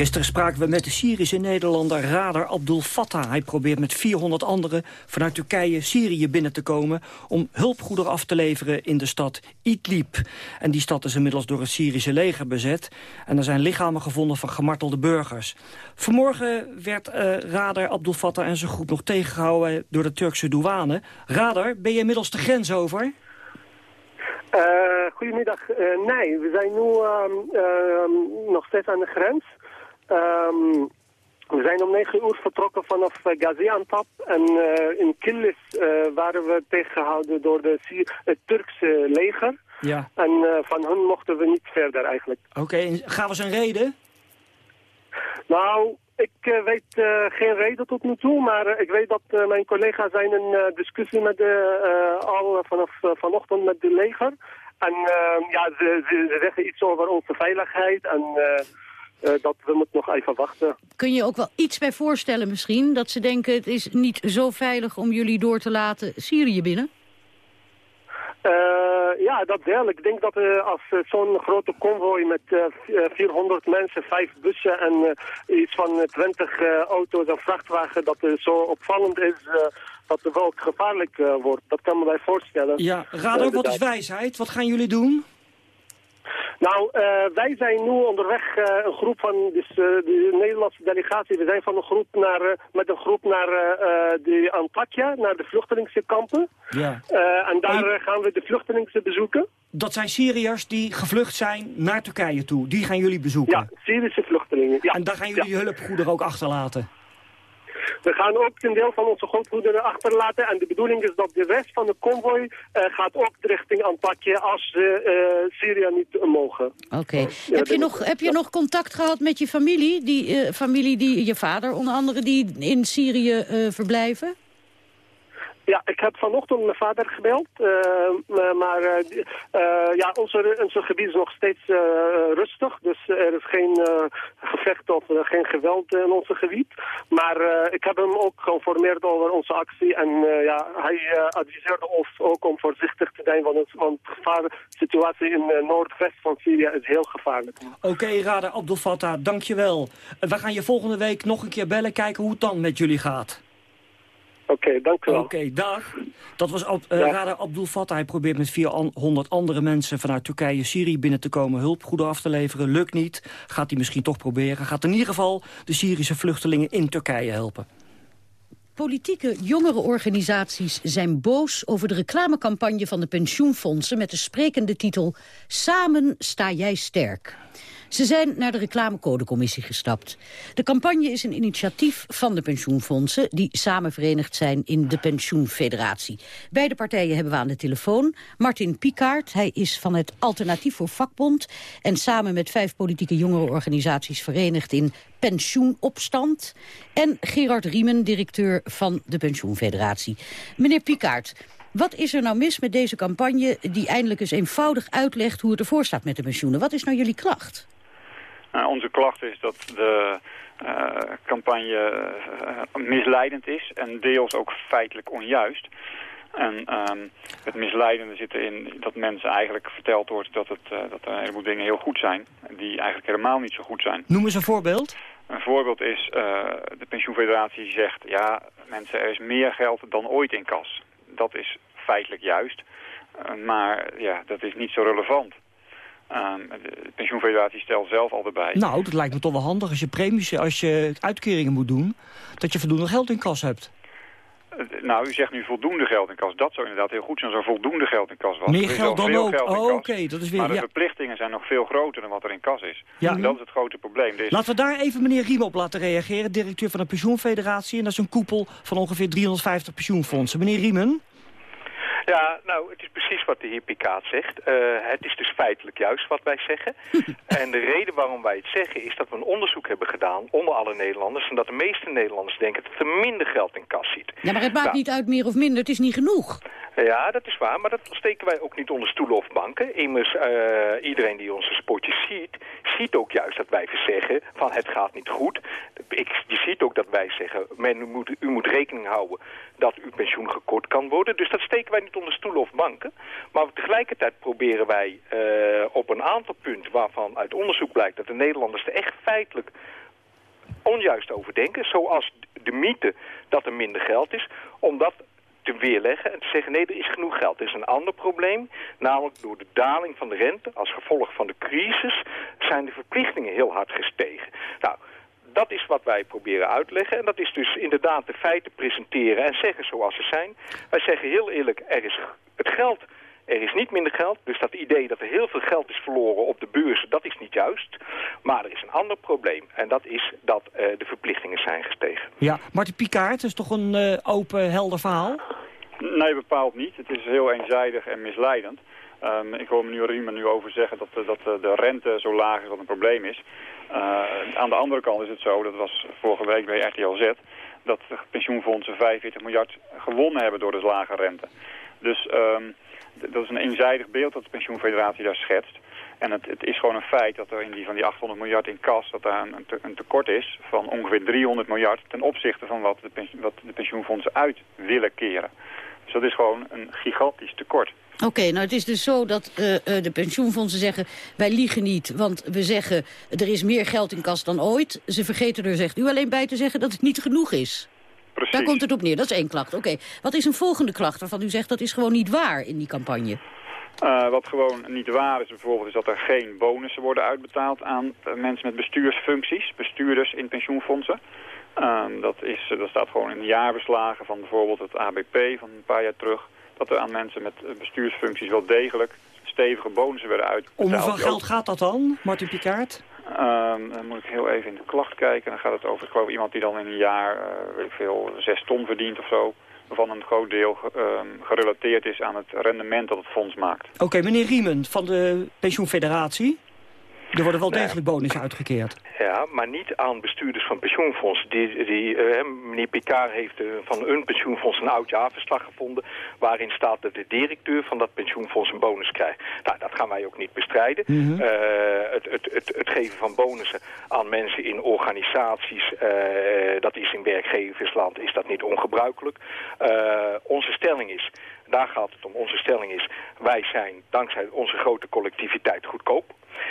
Gisteren spraken we met de Syrische Nederlander Radar Abdul Fattah. Hij probeert met 400 anderen vanuit Turkije Syrië binnen te komen... om hulpgoederen af te leveren in de stad Idlib. En die stad is inmiddels door het Syrische leger bezet. En er zijn lichamen gevonden van gemartelde burgers. Vanmorgen werd uh, Radar Abdul Fattah en zijn groep nog tegengehouden door de Turkse douane. Radar, ben je inmiddels de grens over? Uh, goedemiddag. Uh, nee, we zijn nu uh, nog steeds aan de grens. Um, we zijn om 9 uur vertrokken vanaf uh, Gaziantep en uh, in Kilis uh, waren we tegengehouden door de, het Turkse leger. Ja. En van hun mochten we niet verder eigenlijk. Oké, okay, gaan we zijn reden? Nou, ik weet geen reden tot nu toe, maar ik weet dat mijn collega's zijn in discussie met de, al vanaf vanochtend met de leger. En ja, ze, ze, ze, zeggen iets over onze veiligheid en... Uh, dat we moeten nog even wachten. Kun je ook wel iets bij voorstellen misschien? Dat ze denken het is niet zo veilig om jullie door te laten Syrië binnen? Uh, ja, dat wel. Ik denk dat uh, als zo'n grote konvooi met 400 mensen, vijf bussen en iets van 20 auto's en vrachtwagen, dat het zo opvallend is dat het wel gevaarlijk wordt. Dat kan me mij voorstellen. Ja, raad ook wat is wijsheid? Wat gaan jullie doen? Nou, uh, wij zijn nu onderweg, uh, een groep van dus, uh, de Nederlandse delegatie. We zijn van een groep naar, met een groep naar de Antakya, naar de vluchtelingskampen. Ja. en daar gaan we de vluchtelingen bezoeken. Dat zijn Syriërs die gevlucht zijn naar Turkije toe. Die gaan jullie bezoeken? Ja, Syrische vluchtelingen. Ja. En daar gaan jullie ja. hulpgoederen ook achterlaten? We gaan ook een deel van onze grondgoederen achterlaten. En de bedoeling is dat de rest van de konvooi uh, gaat ook richting Antakya als ze uh, Syrië niet mogen. Oké. Okay. Ja, heb, je nog, heb je nog contact gehad met je familie? Die uh, familie, die, je vader onder andere, die in Syrië verblijven? Ja, ik heb vanochtend mijn vader gebeld. Uh, maar uh, ja, onze, onze gebied is nog steeds rustig. Dus er is geen gevecht of geen geweld in onze gebied. Maar ik heb hem ook geïnformeerd over onze actie. En ja, hij adviseerde ons ook om voorzichtig te zijn. Want, want de situatie in noordwest van Syrië is heel gevaarlijk. Oké, okay, Rader Abdel Fattah, dankjewel. We gaan je volgende week nog een keer bellen, kijken hoe het dan met jullie gaat. Oké, dank u wel. Oké, dag. Dat was uh, Radar Abdul Fattah. Hij probeert met 400 andere mensen vanuit Turkije, Syrië binnen te komen... hulpgoeden af te leveren. Lukt niet. Gaat hij misschien toch proberen. Gaat in ieder geval de Syrische vluchtelingen in Turkije helpen. Politieke jongerenorganisaties zijn boos over de reclamecampagne van de pensioenfondsen... met de sprekende titel Samen sta jij sterk. Ze zijn naar de reclamecodecommissie gestapt. De campagne is een initiatief van de pensioenfondsen... die samen verenigd zijn in de Pensioenfederatie. Beide partijen hebben we aan de telefoon. Martin Pikaert, hij is van het Alternatief voor Vakbond... en samen met vijf politieke jongerenorganisaties verenigd in Pensioenopstand. En Gerard Riemen, directeur van de Pensioenfederatie. Meneer Pikaert... Wat is er nou mis met deze campagne die eindelijk eens eenvoudig uitlegt hoe het ervoor staat met de pensioenen? Wat is nou jullie klacht? Nou, onze klacht is dat de uh, campagne uh, misleidend is en deels ook feitelijk onjuist. En um, het misleidende zit erin dat mensen eigenlijk verteld wordt dat, het, uh, dat er een heleboel dingen heel goed zijn. Die eigenlijk helemaal niet zo goed zijn. Noem eens een voorbeeld. Een voorbeeld is, de pensioenfederatie zegt, ja mensen er is meer geld dan ooit in kas. Dat is feitelijk juist. maar ja, dat is niet zo relevant. De pensioenfederatie stelt zelf al erbij. Nou, dat lijkt me toch wel handig als je premies, als je uitkeringen moet doen, dat je voldoende geld in kas hebt. Eh, nou, u zegt nu voldoende geld in kas. Dat zou inderdaad heel goed zijn als er voldoende geld in kas was. Meer geld dan ook? Oh, oké, dat is weer... Maar de verplichtingen zijn nog veel groter dan wat er in kas is. Ja. En dat is het grote probleem. Laten we daar even meneer Riem op laten reageren. Directeur van de pensioenfederatie. En dat is een koepel van ongeveer 350 pensioenfondsen. Meneer Riemen? Ja, nou, het is precies wat de heer Pikaat zegt. Uh, het is dus feitelijk juist wat wij zeggen. en de reden waarom wij het zeggen is dat we een onderzoek hebben gedaan onder alle Nederlanders... en dat de meeste Nederlanders denken dat er minder geld in kas zit. Ja, maar het maakt nou, niet uit meer of minder, het is niet genoeg. Ja, dat is waar, maar dat steken wij ook niet onder stoelen of banken. Immers, uh, iedereen die onze spotjes ziet, ziet ook juist dat wij zeggen van het gaat niet goed. Ik, je ziet ook dat wij zeggen, men moet, u moet rekening houden dat uw pensioen gekort kan worden. Dus dat steken wij niet onder stoelen of banken. Maar tegelijkertijd proberen wij uh, op een aantal punten waarvan uit onderzoek blijkt dat de Nederlanders er echt feitelijk onjuist over denken. Zoals de mythe dat er minder geld is. Om dat te weerleggen en te zeggen nee, er is genoeg geld. Er is een ander probleem, namelijk door de daling van de rente als gevolg van de crisis zijn de verplichtingen heel hard gestegen. Nou, dat is wat wij proberen uitleggen. En dat is dus inderdaad de feiten presenteren en zeggen zoals ze zijn. Wij zeggen heel eerlijk, er is het geld... Er is niet minder geld, dus dat idee dat er heel veel geld is verloren op de beurs, dat is niet juist. Maar er is een ander probleem en dat is dat uh, de verplichtingen zijn gestegen. Ja, Martin Picard, is toch een uh, open, helder verhaal? Nee, bepaald niet. Het is heel eenzijdig en misleidend. Um, ik hoor meneer Riemen nu over zeggen dat, dat de rente zo laag is wat een probleem is. Uh, aan de andere kant is het zo, dat was vorige week bij RTL Z, dat de pensioenfondsen 45 miljard gewonnen hebben door de lage rente. Dus um, dat is een eenzijdig beeld dat de pensioenfederatie daar schetst. En het, het, is gewoon een feit dat er in die van die 800 miljard in kas... dat daar een, een, tekort is van ongeveer 300 miljard... ten opzichte van wat de, wat de pensioenfondsen uit willen keren. Dus dat is gewoon een gigantisch tekort. Oké, nou het is dus zo dat uh, de pensioenfondsen zeggen... wij liegen niet, want we zeggen er is meer geld in kas dan ooit. Ze vergeten er, zegt u, alleen bij te zeggen dat het niet genoeg is. Precies. Daar komt het op neer, dat is één klacht. Oké, wat is een volgende klacht waarvan u zegt dat is gewoon niet waar in die campagne? Uh, wat gewoon niet waar is bijvoorbeeld is dat er geen bonussen worden uitbetaald aan mensen met bestuursfuncties, bestuurders in pensioenfondsen. Uh, dat, is, dat staat gewoon in de jaarbeslagen van bijvoorbeeld het ABP van een paar jaar terug dat er aan mensen met bestuursfuncties wel degelijk stevige bonussen werden uitbetaald. Om hoeveel geld gaat dat dan, Martin Picard? Um, dan moet ik heel even in de klacht kijken. Dan gaat het over, ik geloof, iemand die dan in een jaar, uh, weet ik veel, zes ton verdient of zo. Waarvan een groot deel um, gerelateerd is aan het rendement dat het fonds maakt. Oké, okay, meneer Riemen van de Pensioenfederatie. Er worden wel degelijk bonussen uitgekeerd. Ja, maar niet aan bestuurders van pensioenfondsen. Die, die, uh, meneer Picard heeft uh, van een pensioenfonds een oud jaarverslag gevonden... waarin staat dat de directeur van dat pensioenfonds een bonus krijgt. Nou, dat gaan wij ook niet bestrijden. Mm -hmm. uh, het, het, het, het, geven van bonussen aan mensen in organisaties... dat is in werkgeversland is dat niet ongebruikelijk. onze stelling is, daar gaat het om, onze stelling is... wij zijn dankzij onze grote collectiviteit goedkoop...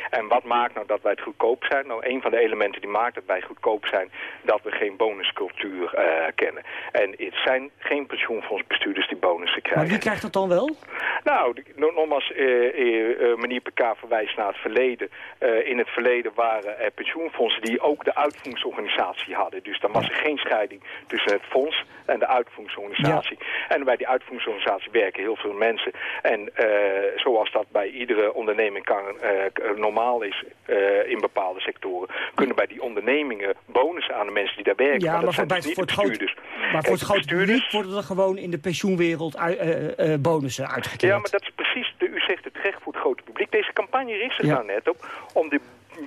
En wat maakt nou dat wij het goedkoop zijn? Nou, een van de elementen die maakt dat wij goedkoop zijn... dat we geen bonuscultuur uh, kennen. En het zijn geen pensioenfondsbestuurders die bonussen krijgen. Maar wie krijgt dat dan wel? Nou, nogmaals, uh, uh, meneer PK verwijst naar het verleden. in het verleden waren er pensioenfondsen die ook de uitvoeringsorganisatie hadden. Dus dan was er geen scheiding tussen het fonds en de uitvoeringsorganisatie. Ja. En bij die uitvoeringsorganisatie werken heel veel mensen. En zoals dat bij iedere onderneming kan normaal is uh, in bepaalde sectoren... kunnen bij die ondernemingen bonussen aan de mensen die daar werken. Ja, maar, voor, dus voor niet het. Groot, maar voor het grote publiek worden er gewoon in de pensioenwereld uh, bonussen uitgekeerd. Ja, maar dat is precies, de, u zegt het recht voor het grote publiek. Deze campagne richt zich Ja. nou net op om de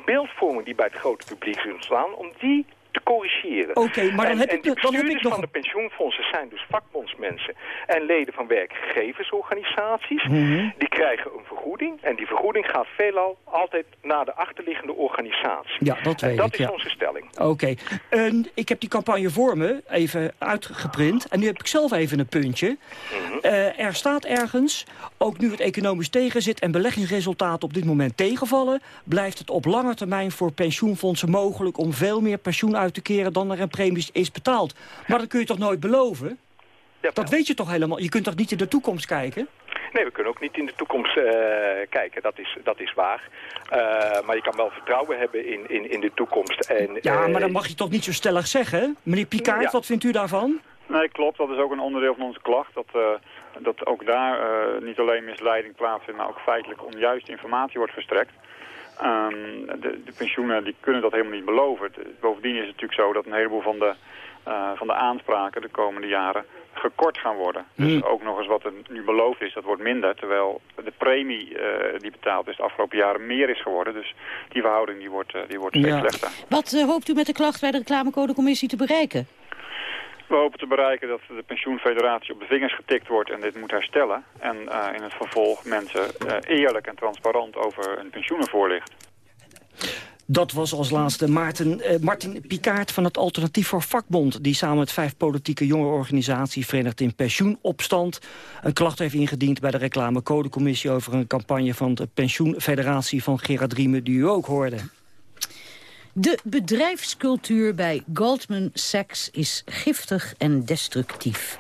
beeldvorming die bij het grote publiek is ontstaan... om die te corrigeren. Oké, maar dan en, heb ik de nog- dan heb ik nog van de pensioenfondsen zijn dus vakbondsmensen en leden van werkgeversorganisaties. Mhm. Die krijgen een vergoeding en die vergoeding gaat veelal altijd naar de achterliggende organisatie. Ja, dat en weet dat ik, is ja. onze stelling. Oké. En ik heb die campagne voor me even uitgeprint. En nu heb ik zelf even een puntje. Mhm. Eh, er staat ergens, ook nu het economisch tegenzit... en beleggingsresultaten op dit moment tegenvallen... blijft het op lange termijn voor pensioenfondsen mogelijk... om veel meer pensioen uit te keren dan er een premie is betaald. Maar dat kun je toch nooit beloven? Dat weet je toch helemaal? Je kunt toch niet in de toekomst kijken? Nee, we kunnen ook niet in de toekomst eh, kijken, dat is, dat is waar. Eh, maar je kan wel vertrouwen hebben in, in, in de toekomst. En, Ja, eh, maar dan mag je toch niet zo stellig zeggen? Meneer Picard, Ja. wat vindt u daarvan? Nee, klopt. Dat is ook een onderdeel van onze klacht. Dat, eh, dat ook daar eh, niet alleen misleiding plaatsvindt, maar ook feitelijk onjuiste informatie wordt verstrekt. Ehm, de, de pensioenen die kunnen dat helemaal niet beloven. Bovendien is het natuurlijk zo dat een heleboel van de, eh, van de aanspraken de komende jaren gekort gaan worden. Dus ook nog eens wat er nu beloofd is, dat wordt minder. Terwijl de premie eh, die betaald is de afgelopen jaren meer is geworden. Dus die verhouding die wordt, eh, die wordt steeds Ja. slechter. Wat hoopt u met de klacht bij de reclamecodecommissie te bereiken? We hopen te bereiken dat de pensioenfederatie op de vingers getikt wordt en dit moet herstellen. En eh, in het vervolg mensen eh, eerlijk en transparant over hun pensioenen voorlicht. Dat was als laatste Maarten, eh, Martin Pikaert van het Alternatief voor Vakbond... die samen met vijf politieke jongerenorganisaties verenigd in pensioenopstand... een klacht heeft ingediend bij de reclamecodecommissie... over een campagne van de pensioenfederatie van Gerard Riemen... die u ook hoorde. De bedrijfscultuur bij Goldman Sachs is giftig en destructief.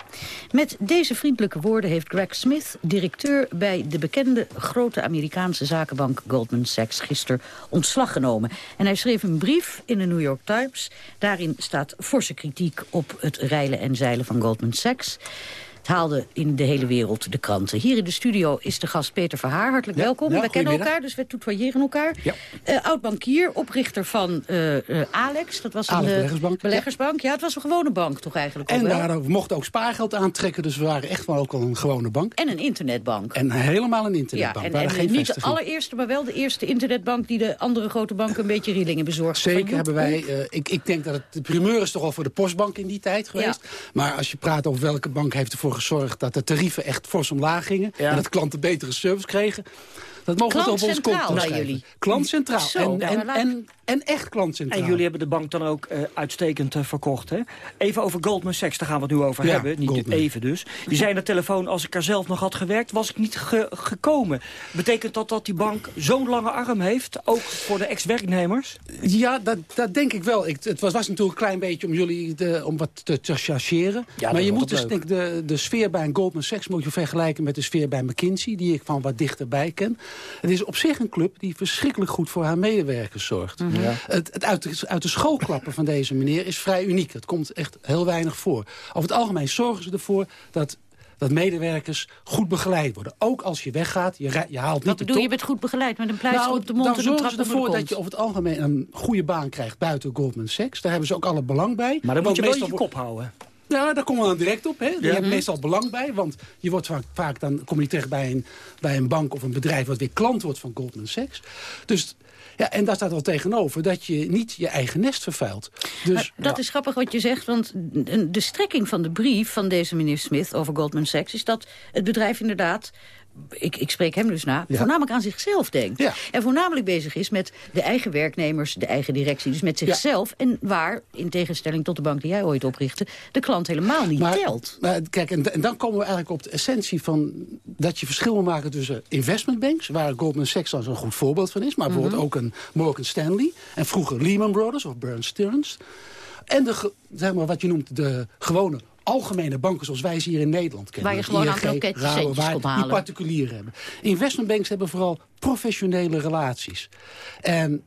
Met deze vriendelijke woorden heeft Greg Smith, directeur bij de bekende grote Amerikaanse zakenbank Goldman Sachs, gisteren ontslag genomen. En hij schreef een brief in de New York Times. Daarin staat forse kritiek op het reilen en zeilen van Goldman Sachs. Het haalde in de hele wereld de kranten. Hier in de studio is de gast Peter Verhaar. Hartelijk Ja, welkom. ja, we kennen elkaar, dus we tutoyeren elkaar. Ja. Eh, Oud-bankier, oprichter van eh, eh, Alex. Dat was een Alex eh, Beleggersbank, ja. beleggersbank. Ja. het was een gewone bank toch eigenlijk En daar, we mochten ook spaargeld aantrekken, dus we waren echt wel ook al een gewone bank. En een internetbank. En helemaal een Ja, internetbank. en, we en niet de allereerste, maar wel de eerste internetbank... die de andere grote banken een beetje rillingen bezorgd. Van, Zeker hebben wij, eh, ik, ik denk dat het de primeur is toch al voor de postbank in die tijd geweest. Maar als je praat over welke bank heeft ervoor gezorgd dat de tarieven echt fors omlaag gingen. En dat klanten betere service kregen. Dat mogen we op ons schrijven. jullie. Klantcentraal. Zo, en, ja, en, en, en echt klantcentraal. En jullie hebben de bank dan ook eh, uitstekend eh, verkocht. Hè? Even over Goldman Sachs, daar gaan we het nu over Ja, hebben. Niet Goldman. even dus. Die zei aan de telefoon, als ik er zelf nog had gewerkt... was ik niet ge- gekomen. Betekent dat dat die bank zo'n lange arm heeft? Ook voor de ex-werknemers? Ja, dat, dat denk ik wel. Ik, het was, was natuurlijk een klein beetje om jullie de, om wat te, te chargeren. Ja, dat maar je moet dus denk, de, de sfeer bij een Goldman Sachs moet je vergelijken met de sfeer bij McKinsey, die ik van wat dichterbij ken. Het is op zich een club die verschrikkelijk goed voor haar medewerkers zorgt. Mhm. Ja. Het, het uit, de, uit de school klappen van deze meneer is vrij uniek. Het komt echt heel weinig voor. Over het algemeen zorgen ze ervoor dat dat medewerkers goed begeleid worden. Ook als je weggaat, je, je haalt niet Wat bedoel je met goed begeleid? Met een pleister Nou, op de mond dan en een zorgen trap ze ervoor dat je over het algemeen een goede baan krijgt buiten Goldman Sachs. Daar hebben ze ook alle belang bij. Maar dan moet je wel meestal je wordt- kop houden. Ja, daar komen we dan direct op. Hè. Je Ja. hebt meestal belang bij, want je wordt vaak, vaak dan kom je terecht bij een, bij een bank of een bedrijf wat weer klant wordt van Goldman Sachs. Dus Ja, en daar staat al tegenover dat je niet je eigen nest vervuilt. Dus, dat is grappig wat je zegt, want de strekking van de brief van deze meneer Smith over Goldman Sachs... is dat het bedrijf inderdaad ik, ik spreek hem dus na, voornamelijk aan zichzelf denkt. En voornamelijk bezig is met de eigen werknemers, de eigen directie. Dus met zichzelf. En waar, in tegenstelling tot de bank die jij ooit oprichtte... de klant helemaal niet telt. Maar kijk, en, en, dan komen we eigenlijk op de essentie van... dat je verschil moet maken tussen investmentbanks... waar Goldman Sachs dan zo'n goed voorbeeld van is... maar mhm. bijvoorbeeld ook een Morgan Stanley... en vroeger Lehman Brothers of Burns Stearns... En de, zeg maar, wat je noemt de gewone algemene banken zoals wij ze hier in Nederland kennen. Waar je gewoon aan kroketjes waar Die particulieren hebben. Investmentbanks hebben vooral professionele relaties. En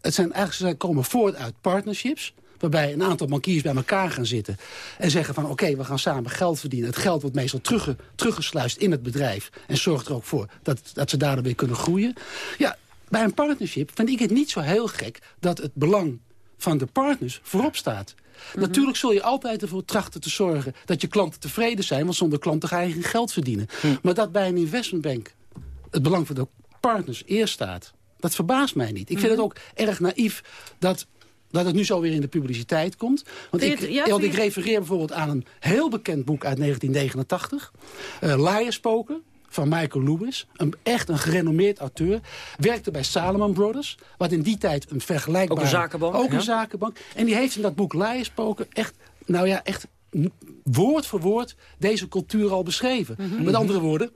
het zijn eigenlijk, ze komen voort uit partnerships waarbij een aantal bankiers bij elkaar gaan zitten... en zeggen van oké, we gaan samen geld verdienen. Het geld wordt meestal terugge, teruggesluist in het bedrijf... en zorgt er ook voor dat, dat ze daardoor weer kunnen groeien. Ja, bij een partnership vind ik het niet zo heel gek... dat het belang van de partners voorop staat. Mhm. Natuurlijk zul je altijd ervoor trachten te zorgen dat je klanten tevreden zijn... want zonder klanten ga je geen geld verdienen. Mhm. Maar dat bij een investmentbank het belang van de partners eerst staat... dat verbaast mij niet. Ik vind het mhm. ook erg naïef dat dat het nu zo weer in de publiciteit komt. Want ik, ik refereer bijvoorbeeld aan een heel bekend boek uit 1989. Uh, Liarspoken van Michael Lewis. Een, echt een gerenommeerd auteur. Werkte bij Salomon Brothers. Wat in die tijd een vergelijkbare... Ook een zakenbank. Ook een zakenbank. En die heeft in dat boek Liarspoken echt... Nou ja, echt woord voor woord deze cultuur al beschreven. Mhm. Met andere woorden,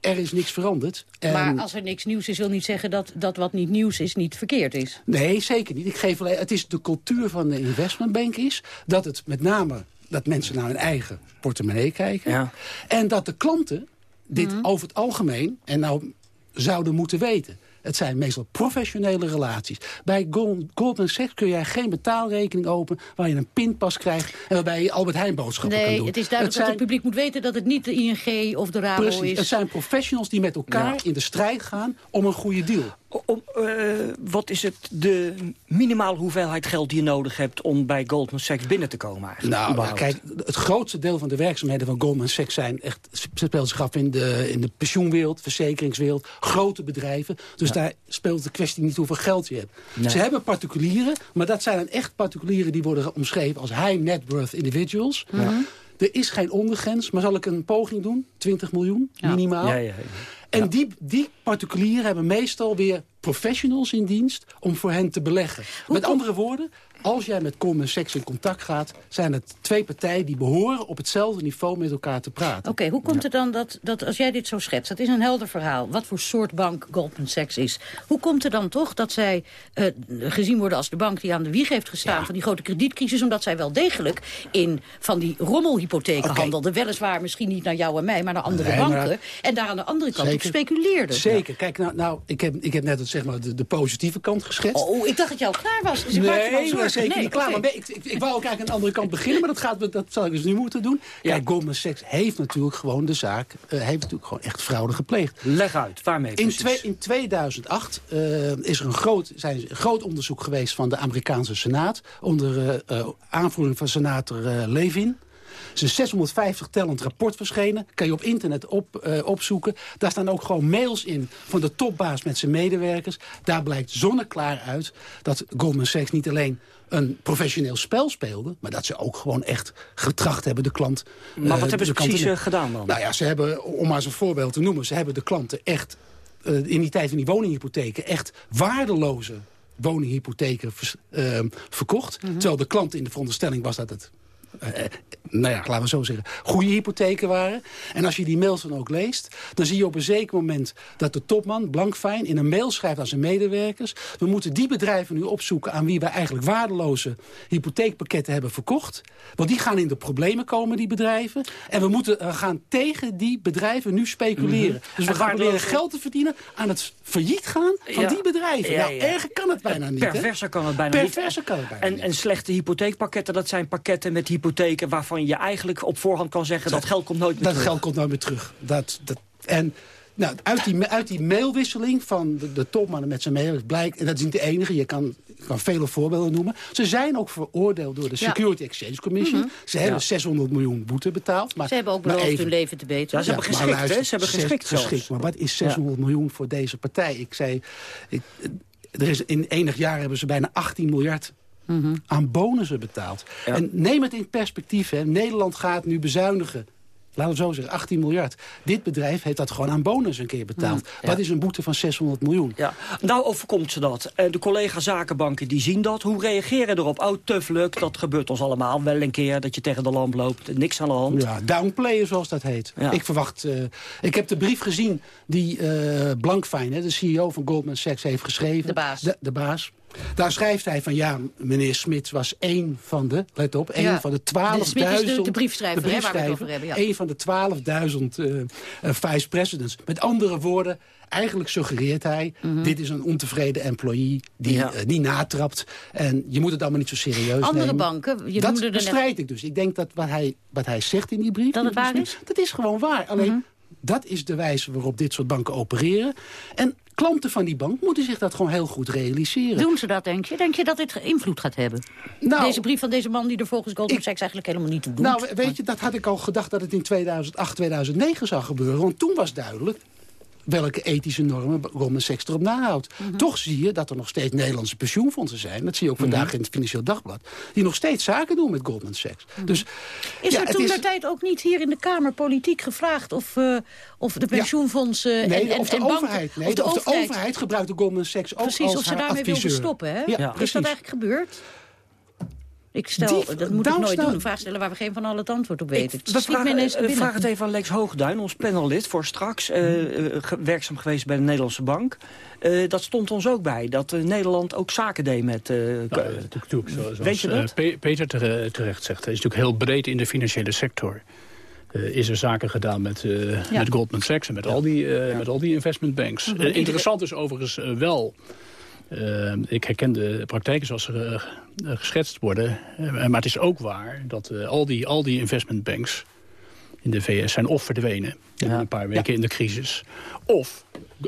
er is niks veranderd. Maar als er niks nieuws is, wil niet zeggen dat, dat wat niet nieuws is niet verkeerd is. Nee, zeker niet. Ik geef alleen, het is de cultuur van de investmentbank is... dat het met name dat mensen naar hun eigen portemonnee kijken. Ja. En dat de klanten dit mhm. over het algemeen en nou zouden moeten weten. Het zijn meestal professionele relaties. Bij Goldman Sachs kun jij geen betaalrekening openen... waar je een pinpas krijgt en waarbij je Albert Heijn boodschappen nee, kan doen. Nee, het is duidelijk dat het publiek moet weten dat het niet de ING of de Rabo Precies, is. Het zijn professionals die met elkaar in de strijd gaan om een goede deal. Om, uh, wat is het de minimale hoeveelheid geld die je nodig hebt... om bij Goldman Sachs binnen te komen eigenlijk? Nou, kijk, het grootste deel van de werkzaamheden van Goldman Sachs... zijn echt, speelt zich af in de, in de pensioenwereld, verzekeringswereld... grote bedrijven. Dus daar speelt de kwestie niet hoeveel geld je hebt. Ze hebben particulieren, maar dat zijn dan echt particulieren... die worden omschreven als high net worth individuals... Ja. Er is geen ondergrens, maar zal ik een poging doen? 20 miljoen, minimaal. Ja, ja, en die, die particulieren hebben meestal weer professionals in dienst om voor hen te beleggen. Met andere woorden, als jij met Common Sex in contact gaat... zijn het twee partijen die behoren op hetzelfde niveau met elkaar te praten. Oké, hoe komt het dan dat, dat als jij dit zo schetst... dat is een helder verhaal, wat voor soort bank Goldman Sachs is... hoe komt het dan toch dat zij uh, gezien worden als de bank... die aan de wieg heeft gestaan van die grote kredietcrisis... omdat zij wel degelijk in van die rommelhypotheken okay. handelde. Weliswaar misschien niet naar jou en mij, maar naar andere banken. En daar aan de andere kant op speculeerde. Zeker. Kijk, nou, nou ik, heb, ik heb net het, zeg maar, de, de positieve kant geschetst. Oh, ik dacht dat jou klaar was. Dus ik zeker nee, niet klaar. Maar ik, ik, ik, wou ook eigenlijk aan de andere kant beginnen, maar dat, gaat, dat zal ik dus nu moeten doen. Ja. Kijk, Goldman Sachs heeft natuurlijk gewoon de zaak, uh, heeft natuurlijk gewoon echt fraude gepleegd. Leg uit, waarmee in, twee, in 2008 uh, eh, is er een groot, zijn, een groot onderzoek geweest van de Amerikaanse Senaat, onder uh, aanvoering van senator Levin is een 650 tellend rapport verschenen. Kan je op internet op, uh, opzoeken. Daar staan ook gewoon mails in van de topbaas met zijn medewerkers. Daar blijkt zonneklaar uit dat Goldman Sachs niet alleen een professioneel spel speelde... maar dat ze ook gewoon echt getracht hebben de klant... Maar wat uh, hebben ze precies uh, gedaan dan? Nou ja, ze hebben, om maar eens een voorbeeld te noemen... ze hebben de klanten echt, uh, in die tijd van die woninghypotheken... echt waardeloze woninghypotheken verkocht. Mm -hmm. Terwijl de klant in de veronderstelling was dat het nou ja, laten we zo zeggen, goede hypotheken waren. En als je die mails dan ook leest, dan zie je op een zeker moment dat de topman, Blankfijn, in een mail schrijft aan zijn medewerkers. We moeten die bedrijven nu opzoeken aan wie wij eigenlijk waardeloze hypotheekpakketten hebben verkocht. Want die gaan in de problemen komen, die bedrijven. En we moeten we gaan tegen die bedrijven nu speculeren. Mhm. Dus we gaan proberen geld te verdienen aan het failliet gaan van die bedrijven. Ja, nou, erger kan het bijna niet. Perverser kan het bijna Perverser niet. kan het bijna en, niet. En slechte hypotheekpakketten, dat zijn pakketten met hypotheken waarvan je eigenlijk op voorhand kan zeggen... dat, geld komt nooit meer dat terug. Dat geld komt nooit meer terug. Dat, dat, en nou, uit, die, uit die mailwisseling van de, de topmannen met zijn mail blijkt... en dat is niet de enige, je kan, kan vele voorbeelden noemen... ze zijn ook veroordeeld door de Security Exchange Commission. Mhm. Ze hebben 600 miljoen boete betaald. Maar, ze hebben ook beloofd hun leven te beteren. Ja, ze hebben geschikt, hè? Ze hebben geschikt, geschikt Maar wat is 600 miljoen voor deze partij? Ik zei... Ik, er is, in enig jaar hebben ze bijna 18 miljard aan bonussen betaald. En neem het in perspectief. Hè. Nederland gaat nu bezuinigen laten we zo zeggen, 18 miljard. Dit bedrijf heeft dat gewoon aan bonus een keer betaald. Mm, Dat is een boete van 600 miljoen. Ja. Nou overkomt ze dat. En de collega-zakenbanken die zien dat. Hoe reageren erop? Oh, tough luck, dat gebeurt ons allemaal wel een keer... dat je tegen de lamp loopt, niks aan de hand. Ja, downplayen zoals dat heet. Ik verwacht... Uh, ik heb de brief gezien die uh, Blankfein, de CEO van Goldman Sachs, heeft geschreven. De baas. De, de baas. Daar schrijft hij van, ja, meneer Smit was één van de, let op, één Ja. van de 12.000... De briefschrijver, hè, waar we het over hebben, ja. één van de 12.000 eh, eh, vice presidents. Met andere woorden, eigenlijk suggereert hij... Mhm. dit is een ontevreden employee die eh, niet natrapt. En je moet het allemaal niet zo serieus Andere nemen. banken, je dat noemde er net- bestrijd ik dus. Ik denk dat wat hij, wat hij zegt in die brief... Dat het waar is? Dat is gewoon waar. Alleen, Mhm. dat is de wijze waarop dit soort banken opereren. En klanten van die bank moeten zich dat gewoon heel goed realiseren. Doen ze dat, denk je? Denk je dat dit invloed gaat hebben? Nou- deze brief van deze man die er volgens Goldman Sachs eigenlijk helemaal niet toe doet. Nou, weet je, dat had ik al gedacht dat het in 2008, 2009 zou gebeuren. Want toen was duidelijk welke ethische normen Goldman Sachs erop nahoudt. Mhm. Toch zie je dat er nog steeds Nederlandse pensioenfondsen zijn. Dat zie je ook vandaag Mhm. in het Financieel Dagblad. Die nog steeds zaken doen met Goldman Sachs. Dus, Is ja, er toen de tijd ook niet hier in de Kamer politiek gevraagd... of, eh, of de pensioenfondsen Nee, en, en, of de en banken... overheid. Nee, of de, of de overheid, overheid gebruikte Goldman Sachs ook Precies, als of ze daarmee wilden stoppen, hè? Ja, Is dat eigenlijk gebeurd? Ik stel, Die- dat moet ik nooit doen, een vraag stellen waar we geen van allen het antwoord op weten. We schiet me vragen, vraag het even aan Lex Hoogduin, ons panellid voor straks. eh, eh, ge- werkzaam geweest bij de Nederlandse Bank. Eh, dat stond ons ook bij, dat Nederland ook zaken deed met... Nou, k- natuurlijk, natuurlijk, zo- zoals, Weet je dat? Pe- Peter tere- terecht zegt. Het is natuurlijk heel breed in de financiële sector. Eh, is er zaken gedaan met, eh, Ja. met Goldman Sachs en met, al, die, eh, met al die investment banks. Eh, interessant is overigens wel... eh, ik herken de praktijken zoals ze eh, geschetst worden. Eh, maar het is ook waar dat eh, al, die, al die investment banks in de VS zijn of verdwenen in een paar weken in de crisis. Of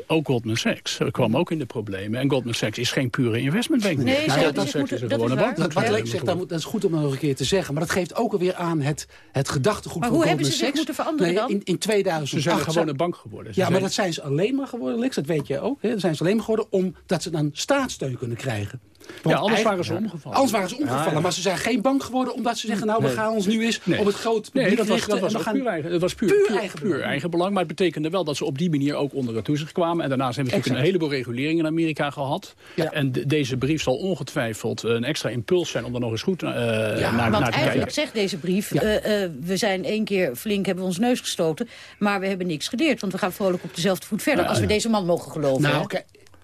ook Goldman Sachs kwam ook in de problemen. En Goldman Sachs is geen pure investmentbank meer. Nee, Nou, Dat Sachs moet- is een dat gewone bank. Wat Ja. Zegt, dat, moet- dat is goed om nog een keer te zeggen. Maar dat geeft ook alweer aan het, het gedachtegoed Maar van hoe Goldman hebben ze zich Sachs. moeten veranderen nee, dan? In, in 2008 Ze zijn een gewone bank geworden. Ze Ja, maar dat zijn ze alleen maar geworden, Lex. Dat weet je ook. Hè. Dat zijn ze alleen maar geworden omdat ze dan staatssteun kunnen krijgen. Want Ja, anders waren ze omgevallen. Anders waren ze omgevallen. Ja, ja. Maar ze zijn geen bank geworden omdat ze zeggen... nou, we Nee. gaan ons nu eens Nee. op het Nee, publiek dat was, richten. dat was en we ook gaan... puur eigen, dat was puur, Puur puur, eigen puur eigen belang. Maar het betekende wel dat ze op die manier ook onder het toezicht kwamen. En daarnaast hebben we natuurlijk een heleboel reguleringen in Amerika gehad. En de- deze brief zal ongetwijfeld een extra impuls zijn om er nog eens goed eh, naar, Want naar te eigenlijk kijken. zegt deze brief... eh, eh, we zijn één keer flink, hebben we ons neus gestoten... maar we hebben niks geleerd, want we gaan vrolijk op dezelfde voet verder... als we deze man mogen geloven. Nou,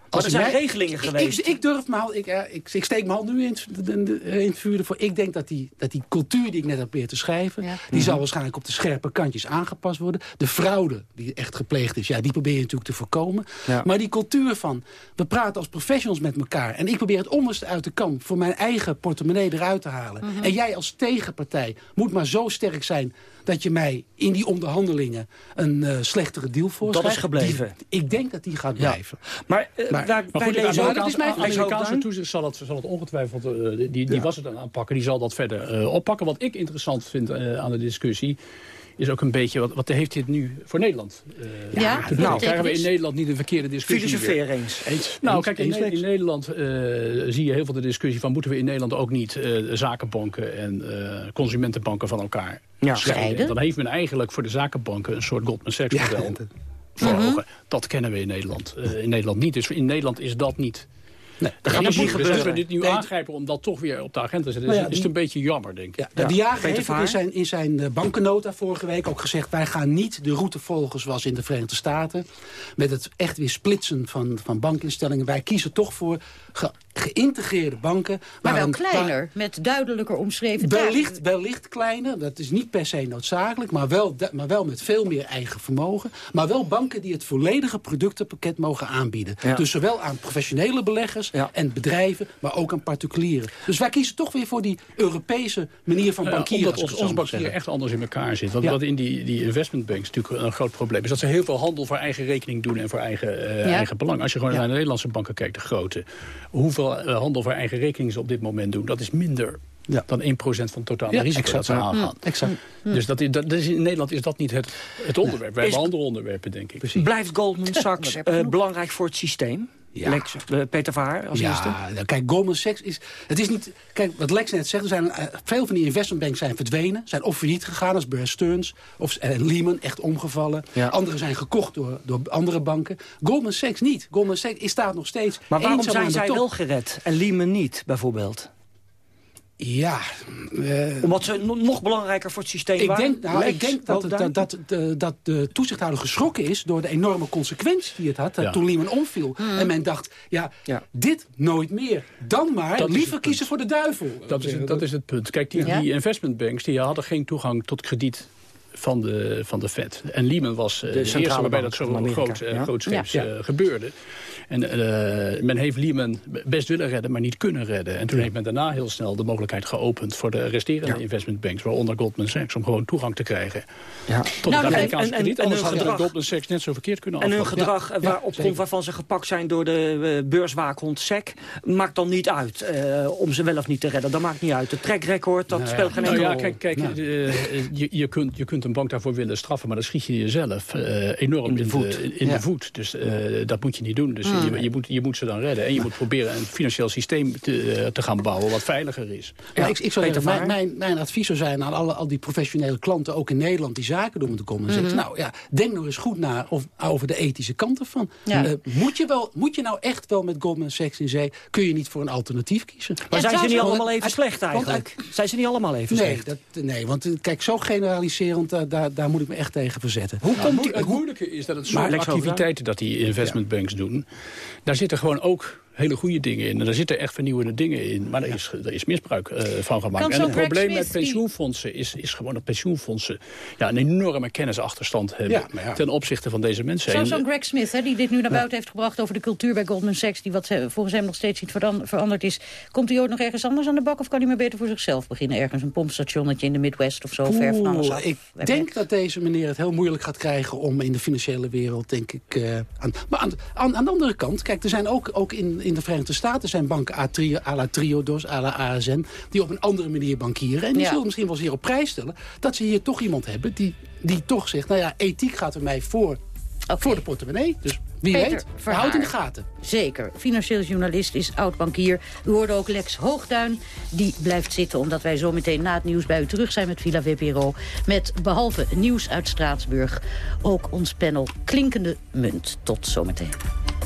Maar er zijn mij- regelingen geweest. Ik, ik durf me al, ik, eh, ik, ik steek me al nu in, het- vuur ervoor. Ik denk dat die, dat die cultuur die ik net heb proberen te schrijven... die zal waarschijnlijk op de scherpe kantjes aangepast worden. De fraude die echt gepleegd is, ja, die probeer je natuurlijk te voorkomen. Ja. Maar die cultuur van, we praten als professionals met elkaar... en ik probeer het onderste uit de kam voor mijn eigen portemonnee eruit te halen. Mhm. En jij als tegenpartij moet maar zo sterk zijn... dat je mij in die onderhandelingen een eh, slechtere deal voorschrijft. is gebleven. Die- ik denk dat die gaat Ja. blijven. Maar, eh, Maar- wij, Maar goed, lezen dat is mijn Amerikaanse, toezicht zal het, zal het ongetwijfeld, eh, die, die, was het aan aanpakken, die zal dat verder oppakken. Wat ik interessant vind aan de discussie, is ook een beetje, wat, wat heeft dit nu voor Nederland eh, Ja, te doen? nou, krijgen we in Nederland niet een verkeerde discussie Filosofeer eens. Eens, Nou, eens, kijk, in, in Nederland eh, zie je heel veel de discussie van... moeten we in Nederland ook niet eh, zakenbanken en eh, consumentenbanken van elkaar Ja. Scheiden? Dan heeft men eigenlijk voor de zakenbanken een soort Goldman Sachs Ja, model dat- voor Mhm. ogen. Dat kennen we in Nederland, eh, in Nederland niet. Dus in Nederland is dat niet... Nee, Dat gaat niet gebeuren. We dit nu Nee. aangrijpen om dat toch weer op de agenda te zetten... Nou is, ja, is het een beetje jammer, denk ik. Ja, Ja. De jager heeft in zijn, in zijn eh, bankennota vorige week ook gezegd... wij gaan niet de route volgen zoals in de Verenigde Staten... met het echt weer splitsen van, van bankinstellingen. Wij kiezen toch voor ge- geïntegreerde banken. maar wel kleiner, met duidelijker omschreven. Wellicht, wellicht kleiner, dat is niet per se noodzakelijk... Maar wel, maar wel met veel meer eigen vermogen. Maar wel banken die het volledige productenpakket mogen aanbieden. Ja. Dus zowel aan professionele beleggers Ja. en bedrijven... maar ook aan particulieren. Dus wij kiezen toch weer voor die Europese manier van Ja, bankieren. omdat ik ons, het zo ons mag bankier zeggen. echt anders in elkaar zit. Ja. wat in die, die investmentbanks natuurlijk een groot probleem is... dat ze heel veel handel voor eigen rekening doen en voor eigen, eh, Ja. eigen belang. Als je gewoon Ja. naar de Nederlandse banken kijkt, de grote... hoeveel eh, handel voor eigen rekening ze op dit moment doen... dat is minder Ja. dan 1% van het totale Ja, risico exact. dat ze Ja. aangaan. Exact. Dus dat, is- dat, dat in Nederland is dat niet het, het onderwerp. Wij Is- hebben andere onderwerpen, denk ik. Precies. Blijft Goldman Sachs eh, belangrijk voor het systeem? Ja. Lex, uh, Peter Vaar als ja, eerste? Ja, kijk, Goldman Sachs is... Het is niet... Kijk, wat Lex net zegt, er zijn, uh, veel van die investmentbanks zijn verdwenen. Zijn of failliet gegaan als Bear Stearns. Of, Lehman, echt omgevallen. Ja. Andere zijn gekocht door, door andere banken. Goldman Sachs niet. Goldman Sachs staat nog steeds... Maar waarom zijn zij wel gered en Lehman niet, bijvoorbeeld? Ja. Uh, Omdat ze nog belangrijker voor het systeem ik waren? Denk, nou, ik denk dat, dat, dat, de, dat de toezichthouder geschrokken is... door de enorme consequenties die het had ja. toen Lehman omviel. Hmm. En men dacht, ja, ja, dit nooit meer. Dan maar dat liever kiezen voor de duivel. Dat is, het, dat is het punt. Kijk, die, ja? die investmentbanks die hadden geen toegang tot krediet van de, van de Fed. En Lehman was uh, de, de eerste waarbij dat zo groot, uh, ja? grootscheeps ja. uh, gebeurde. En men heeft Lehman best willen redden, maar niet kunnen redden. En toen heeft men daarna heel snel de mogelijkheid geopend... voor de resterende investmentbanks, waaronder Goldman Sachs... om gewoon toegang te krijgen ja. tot nou, het Amerikaanse en, krediet. Anders had Goldman Sachs net zo verkeerd kunnen En hun gedrag, waar, op grond waarvan ze gepakt zijn... door de beurswaakhond SEC, maakt dan niet uit om ze wel of niet te redden. Dat maakt niet uit. De track record, dat speelt geen enkele nou, ja, Kijk, kijk je, je, kunt, je kunt een bank daarvoor willen straffen... maar dan schiet je jezelf uh, enorm in de voet. In de, in ja. de voet. Dus uh, dat moet je niet doen. Dus mm. je, je, moet, je moet ze dan redden. En je moet proberen een financieel systeem te, uh, te gaan bouwen... wat veiliger is. Ja, ik, ik zou zeggen, mijn, mijn, mijn, advies zou zijn aan alle, al die professionele klanten... ook in Nederland die zaken doen met de Common Sense. Mm -hmm. Nou ja, denk nog eens goed na of, over de ethische kanten van. moet, je wel, moet je nou echt wel met Goldman Sachs in zee... kun je niet voor een alternatief kiezen? Maar zijn ze niet allemaal even slecht eigenlijk? Zijn ze niet allemaal even nee, slecht? Dat, nee, want kijk, zo generaliserend, daar, daar moet ik me echt tegen verzetten. Hoe komt die, het moeilijke is dat het soort activiteiten dat die investmentbanks ja. doen... daar zitten gewoon ook hele goede dingen in. En daar zitten echt vernieuwende dingen in. Maar er is, er is misbruik uh, van gemaakt. En het probleem met pensioenfondsen is, is gewoon dat pensioenfondsen... Ja, een enorme kennisachterstand hebben ja, ten opzichte van deze mensen. Zoals zo'n Greg Smith, hè, die dit nu naar buiten heeft gebracht... over de cultuur bij Goldman Sachs... die wat volgens hem nog steeds niet veranderd is. Komt hij ooit nog ergens anders aan de bak... of kan hij maar beter voor zichzelf beginnen? Ergens een pompstationnetje in de Midwest of zo, ver van alles af. Ik denk dat deze meneer het heel moeilijk gaat krijgen... om in de financiële wereld, denk ik... Uh, aan, maar aan, aan, aan de andere kant, kijk, er zijn ook, ook in in de Verenigde Staten zijn banken à, trio, à la Triodos, à la ASN... die op een andere manier bankieren. En die ja. zullen misschien wel zeer op prijs stellen... dat ze hier toch iemand hebben die, die toch zegt... nou ja, ethiek gaat er mij voor, okay. voor de portemonnee. Dus wie Peter, weet, houd in de gaten. Zeker. Financieel journalist is oud-bankier. U hoorde ook Lex Hoogduin. Die blijft zitten omdat wij zo meteen na het nieuws bij u terug zijn met Villa VPRO. Met behalve nieuws uit Straatsburg ook ons panel Klinkende Munt. Tot zometeen.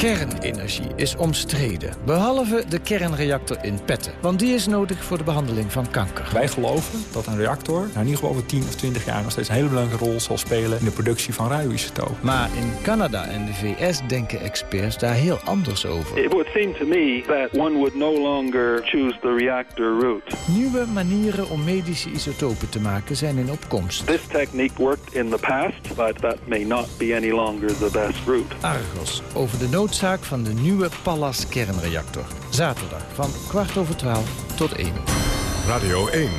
Kernenergie is omstreden, behalve de kernreactor in Petten. Want die is nodig voor de behandeling van kanker. Wij geloven dat een reactor nou in ieder geval over 10 of 20 jaar... nog steeds een hele belangrijke rol zal spelen in de productie van radioisotopen. Maar in Canada en de VS denken experts daar heel anders over. It would seem to me that one would no longer choose the reactor route. Nieuwe manieren om medische isotopen te maken zijn in opkomst. This technique worked in the past, but that may not be any longer the best route. Argos, over de nood noodzaak van de nieuwe Pallas kernreactor. Zaterdag van kwart over twaalf tot één. Radio 1.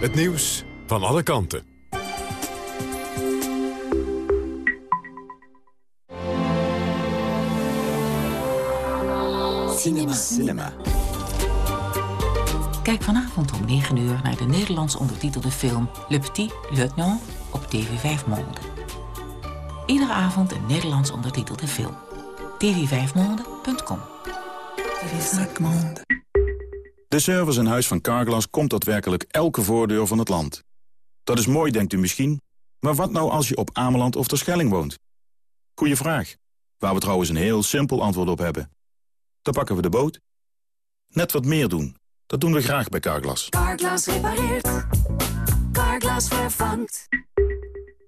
Het nieuws van alle kanten. Cinema. Cinema. Kijk vanavond om 9 uur naar de Nederlands ondertitelde film Le Petit Lieutenant op TV 5 Monde. Iedere avond een Nederlands ondertitelde film tv5monde.com. De service in huis van Carglass komt daadwerkelijk elke voordeur van het land. Dat is mooi, denkt u misschien. Maar wat nou als je op Ameland of Terschelling woont? Goeie vraag. Waar we trouwens een heel simpel antwoord op hebben. Dan pakken we de boot. Net wat meer doen. Dat doen we graag bij Carglass. Carglass repareert. Carglass vervangt.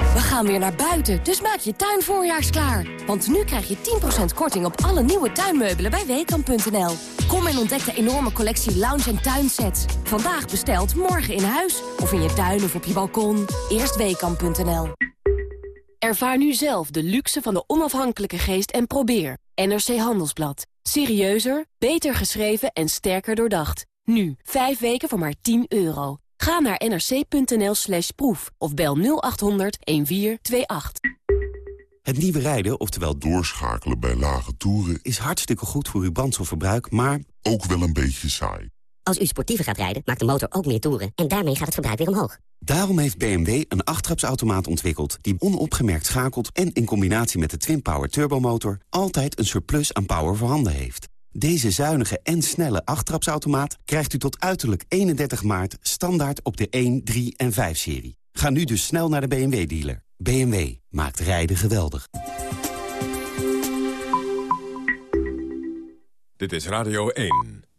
We gaan weer naar buiten, dus maak je tuin voorjaarsklaar. Want nu krijg je 10% korting op alle nieuwe tuinmeubelen bij Weekamp.nl. Kom en ontdek de enorme collectie lounge- en tuinsets. Vandaag besteld, morgen in huis. Of in je tuin of op je balkon. Eerst Weekamp.nl. Ervaar nu zelf de luxe van de onafhankelijke geest en probeer. NRC Handelsblad. Serieuzer, beter geschreven en sterker doordacht. Nu, 5 weken voor maar 10 euro. Ga naar nrc.nl slash proef of bel 0800 1428. Het nieuwe rijden, oftewel doorschakelen bij lage toeren... is hartstikke goed voor uw brandstofverbruik, maar... ook wel een beetje saai. Als u sportiever gaat rijden, maakt de motor ook meer toeren... en daarmee gaat het verbruik weer omhoog. Daarom heeft BMW een achttrapsautomaat ontwikkeld... die onopgemerkt schakelt en in combinatie met de Twin-Power turbomotor... altijd een surplus aan power voorhanden heeft. Deze zuinige en snelle achttrapsautomaat krijgt u tot uiterlijk 31 maart... standaard op de 1, 3 en 5-serie. Ga nu dus snel naar de BMW-dealer. BMW maakt rijden geweldig. Dit is Radio 1.